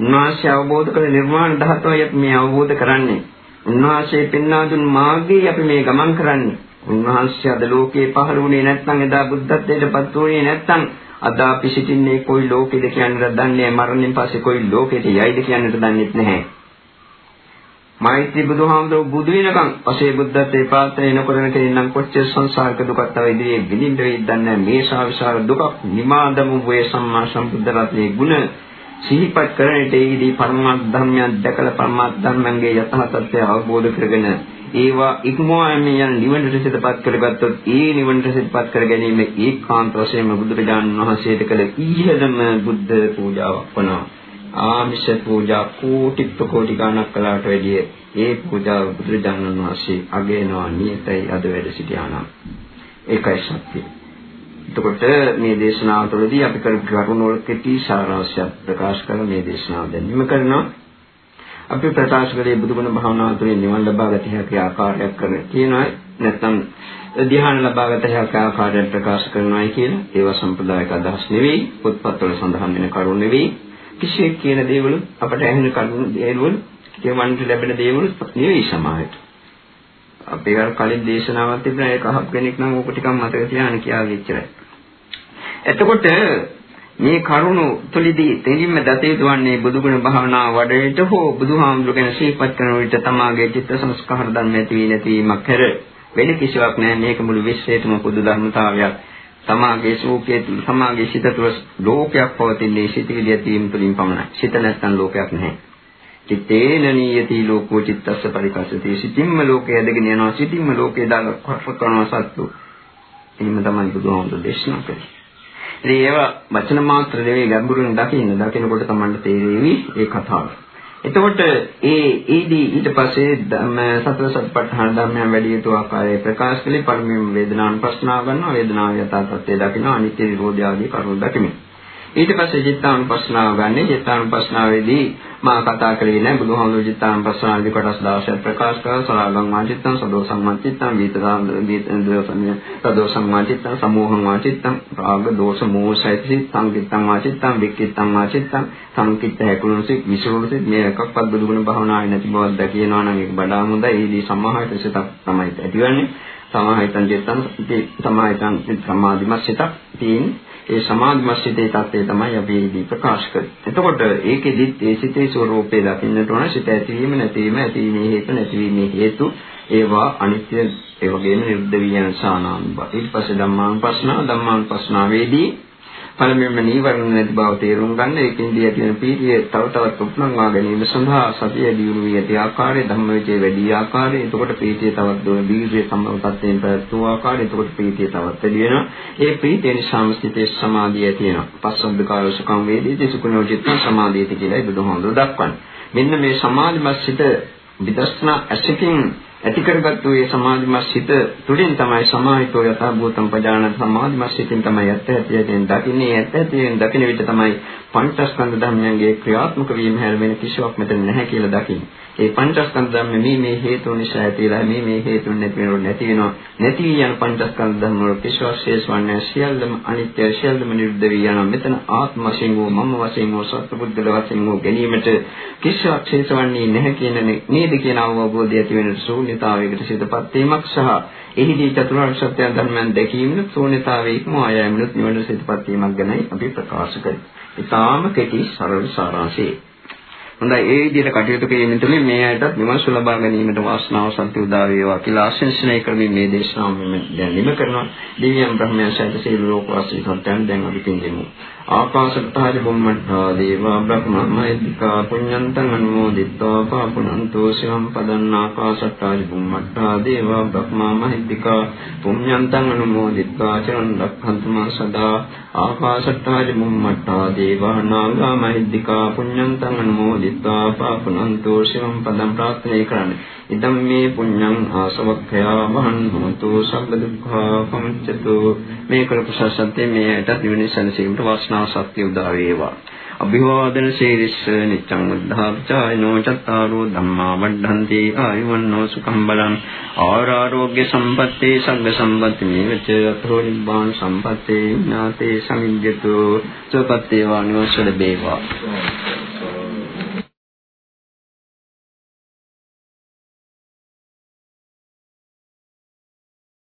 S1: උන්වහන්සේ අවබෝධ කළ නිර්වාණ ධාතුවයි අපි මේ අවබෝධ කරන්නේ. උන්වහන්සේ පෙන්වා දුන් මාර්ගයේ අපි මේ ගමන් කරන්නේ. උන්වහන්සේ අද ලෝකේ පහළ වුණේ නැත්නම් එදා බුද්ධත්වයට පත් වුණේ නැත්නම් අද අපි සිටින්නේ කොයි ලෝකෙද කියන්නට දන්නේ මරණයෙන් පස්සේ කොයි ලෝකෙට යයිද කියන්නට දන්නේ නැහැ. මෛත්‍රී බුදුහාමුදුරුවෝ බුදු වෙනකන් පසේ බුද්ධත්වයේ පාත්‍රේ නොකරන කෙනෙක් නම් කොච්චර සංසාරක දුකක් තව ඉදිරියේ විඳින්න වෙයිද දන්නේ මේ ශාවිශාල දුකක් නිමාදමු වේ සම්මා සම්බුද්ධ රත්නයේ ගුණ සිහිපත් කරන්නට ඒදී පරමාර්ථ ධර්මයන් දැකලා පරමාර්ථ ධර්මයන්ගේ යථා තත්ත්වය අවබෝධ කරගෙන ඒවා ඉක්මවා යන නිවනට සිතපත් කරගත්තොත් ඒ නිවනට සිතපත් කර ගැනීම ඒකාන්ත වශයෙන්ම බුදුරජාණන් වහන්සේට කළ ඉහළම බුද්ධ පූජාවක් වනවා ආමිෂ පූජා කෝටි ප්‍රකෝටි ගණක් කළාට වැඩිය ඒ පූජාව බුදුරජාණන් වහන්සේ අගයනවා නියතයි අද වැඩ සිටියානම් ඒකයි සත්‍යය. එතකොට මේ දේශනාව තුළදී අපි කරපු කරුණු වල කෙටි සාරාංශය ප්‍රකාශ කරන මේ දේශනාව දැන්වීම කරනවා. අපි ප්‍රකාශ කළේ බුදුගුණ භාවනාව තුළින් නිවන් ලබා ගත හැකි ආකාරයක් කරන කියනවා නැත්නම් ධ්‍යාන ලබා ගත හැකි ආකාරයෙන් ප්‍රකාශ කරනවායි කියලා ඒවා සම්ප්‍රදායික අදහස් නෙවෙයි පොත්පත්වල සඳහන් වෙන කරුණු නෙවෙයි කිසියෙක් කියන දේවල් අපට ඇහෙන කරුණු දේවල් කියවන්නට ලැබෙන දේවල් නෙවෙයි සමාජයට. අපි අර කලින් දේශනාවක් තිබුණා ඒක අහප් කෙනෙක් නම් ඕක ටිකක් මතක තියාගන්න කියලා ඉච්චරයි. එතකොට මේ කරුණු තුලිදී තෙලින්ම දත යුතුවන්නේ බුදුගුණ භාවනා වඩේට හෝ බුදුහාමුදුර ගැන සිහිපත් කරන විට තමාගේ චිත්ත සංස්කාර ධර්ම ඇති වී නැතිවීමක් කර වෙන කිසිවක් නැහැ මේක මුළු විශ්වයේම පොදු ධර්මතාවයක් තමාගේ ශෝකයේ තුල තමාගේ සිත තුළ ලෝකයක් පවතින්නේ සිතවිලි ඇතිවීම තුළින් පමණයි. සිත නැත්නම් ලෝකයක් නැහැ. චිත්තේන නියති ලෝකෝ චිත්තස්ස පරිකස්සති සිතින්ම ලෝකය ඇදගෙන යනවා සිතින්ම ලෝකය දාලා කරනවා සත්තු. එහෙම තමයි බුදුහාමුදුර දේශනා කරන්නේ. ඉතින් ඒවා වචන මාත්‍ර දෙවේ ගැඹුරින් දකින්න දකිනකොට තමයි තේරෙවි ඒ කතාව. එතකොට ඒ ඊදී ඊට පස්සේ සතර සත්පට්ඨාන ධර්මයන් වැඩි යුතු ආකාරයේ ප්‍රකාශ කළේ පරිමේම වේදනාන් ප්‍රශ්නාව ගන්නවා වේදනාව යථා තත්ත්වය දකිනවා අනිත්‍ය නිරෝධය ආදී කරුණු දකිනවා. ඊට පස්සේ චිත්තානුපස්සනාව ගන්න. චිත්තානුපස්සනාවේදී මා කතා කරේ නෑ බුදුහාමුදුරු චිත්තානුපස්සනාවේදී කොටස් 16ක් ප්‍රකාශ කරලා සරාගං වාචිත්තං සදෝසං වාචිත්තං විතදාම් දීතං සදෝසං වාචිත්තං සමෝහං වාචිත්තං රාග දෝෂ මෝහ සහිත සංකිට්ඨං වාචිත්තං වික්කිට්ඨං වාචිත්තං සංකිට්ඨ හැකුණුසික විසුරුසික මේ එකක්වත් බුදුගුණ භාවනාවේ නැති බවක් දැකියනවා නම් ඒක වඩා හොඳයි. ඒදී සමාහිත සිතක් තමයි ඇතිවන්නේ. සමාහිතං චිත්තං සමාහිතං සමාධිමත් සිතක් තියෙන්නේ. ඒ සමාධිමත් සිතේ தත්ත්වය තමයි අපි ඉදී ප්‍රකාශ කරන්නේ. එතකොට ඒකෙදිත් ඒ සිතේ ස්වરૂපය දකින්නට ඕන සිත ඇතිවීම නැතිවීම ඇතිවීමේ හේතු නැතිවීමේ හේතු ඒවා අනිත්‍ය ඒ වගේම නිරුද්ධ වී යන සානානුභව. ඊට පස්සේ ධම්මානුපස්සනාව ධම්මානුපස්සනාවේදී පළමුවෙන්ම නීවරණ නැති බව තේරුම් ගන්න ඒකෙන්දී ඇති වෙන පීතිය තව තවත් උපනංවා ගැනීම සඳහා සතිය දියුණු වී ඇති ආකාරය ධම්මවිචේ වැඩි ආකාරය. එතකොට පීතිය තවත් දුර දීර්ඝ සම්මතයෙන් පැවතුන ආකාරය. එතකොට පීතිය තවත් වැඩි වෙනවා. ඒ ප්‍රීතිය නිසාම සිතේ සමාධිය ඇති වෙනවා. පස්සබ්ද කායසකම් වේදීති සුකුණෝ චිත්ත සමාධියති කියලා බුදුහාමුදුරුවෝ දක්වන්නේ. මෙන්න මේ සමාධිමත් සිත විදර්ශනා ඇසකින් ඇති කරගත්තු මේ සමාධිමත් සිත තුළින් තමයි සමාහිතෝ යථා භූතම් පජානන සමාධිමත් සිතින් තමයි ඇත්ත ඇතියෙන් දකින්නේ ඇත්ත ඇතියෙන් දකින විට තමයි පංචස්කන්ධ ධර්මයන්ගේ ක්‍රියාත්මක වීම හැර වෙන කිසිවක් මෙතන නැහැ කියලා දකින්නේ. ඒ පංචස්කන්ධ ධර්ම මේ මේ හේතු නිසා ඇතිලා මේ මේ හේතුන් නැති වෙනකොට නැති වෙනවා. නැති යන පංචස්කන්ධ ධර්ම වල කිසිවක් ශේෂවන්නේ සියල්ලම අනිත්‍ය සියල්ලම නිරුද්ධ වී යනවා. මෙතන ආත්ම වශයෙන් වූ මම වශයෙන් වූ සත්පුද්ගල වශයෙන් වූ ගැනීමට කිසිවක් ශේෂවන්නේ නැහැ කියන නේද කියන අවබෝධය ඇති වෙන ශූන්‍යතාවයකට සිතපත් වීමක් සහ එහිදී චතුරාර්ය සත්‍ය ධර්මයන් දැකීමෙන් ශූන්‍යතාවයේ ඉක්මවා යෑමෙනුත් නිවන සිතපත් වීමක් ගැනයි අපි ප්‍රකාශ කරන්නේ. ඊටාම කෙටි සරල සාරාංශය. හොඳයි ඒ විදිහට කටයුතු කිරීම තුළින් මේ අයටත් විමර්ශන ලබා ගැනීමට වාසනාව සත්‍ය උදා වේවා කියලා ආශිර්වාදනය කරමින් මේ දේශනාව මම දැන් නිම කරනවා. දිව්‍යම් බ්‍රහ්මයන් සහිත සියලු ලෝකවාසී සත්‍යයන් දැන් අපි පින්දෙමු. ආකාශත්තාජ බුම්මත්තා දේවා බ්‍රහ්මමයිත්‍තිකා පුඤ්ඤන්තං අනුමෝදිත්වා පාපුනන්තෝ සිවම් පදන්න ආකාශත්තාජ බුම්මත්තා දේවා බ්‍රහ්මමයිත්‍තිකා පුඤ්ඤන්තං අනුමෝදිත්වා චරණ රක්ඛන්තු මා සදා ආකාශත්තාජ බුම්මත්තා දේවා නාගා මහිද්దికා පුඤ්ඤන්තං අනුමෝදිත්වා පාපුනන්තෝ සිවම් පදම් ප්‍රාර්ථනා කරන්නේ ඉදම් මේ පුඤ්ඤං ආසවක්ඛයා වහන්තු සබ්බ දුක්ඛා පමුච්ඡතු. මේ කළ කුසසන්තේ මේ ඇයට නිවන සැනසීමට වාසනාව ශක්තිය උදා වේවා. අභිවාදන සීරිස්ස නිච්ඡං උද්ධාප්චායනෝ චත්තාරෝ ධම්මා වඩ්ඩන්ති ආයුවන්නෝ සුඛං බලං. ආරෝග්‍ය සම්පත්තේ සංඝ සම්පatti මේවච අතෝ නිබ්බාන සම්පත්තේ ඥාතේ සමිඤ්ඤතු සුපත්තේ වානිවසල බේවා.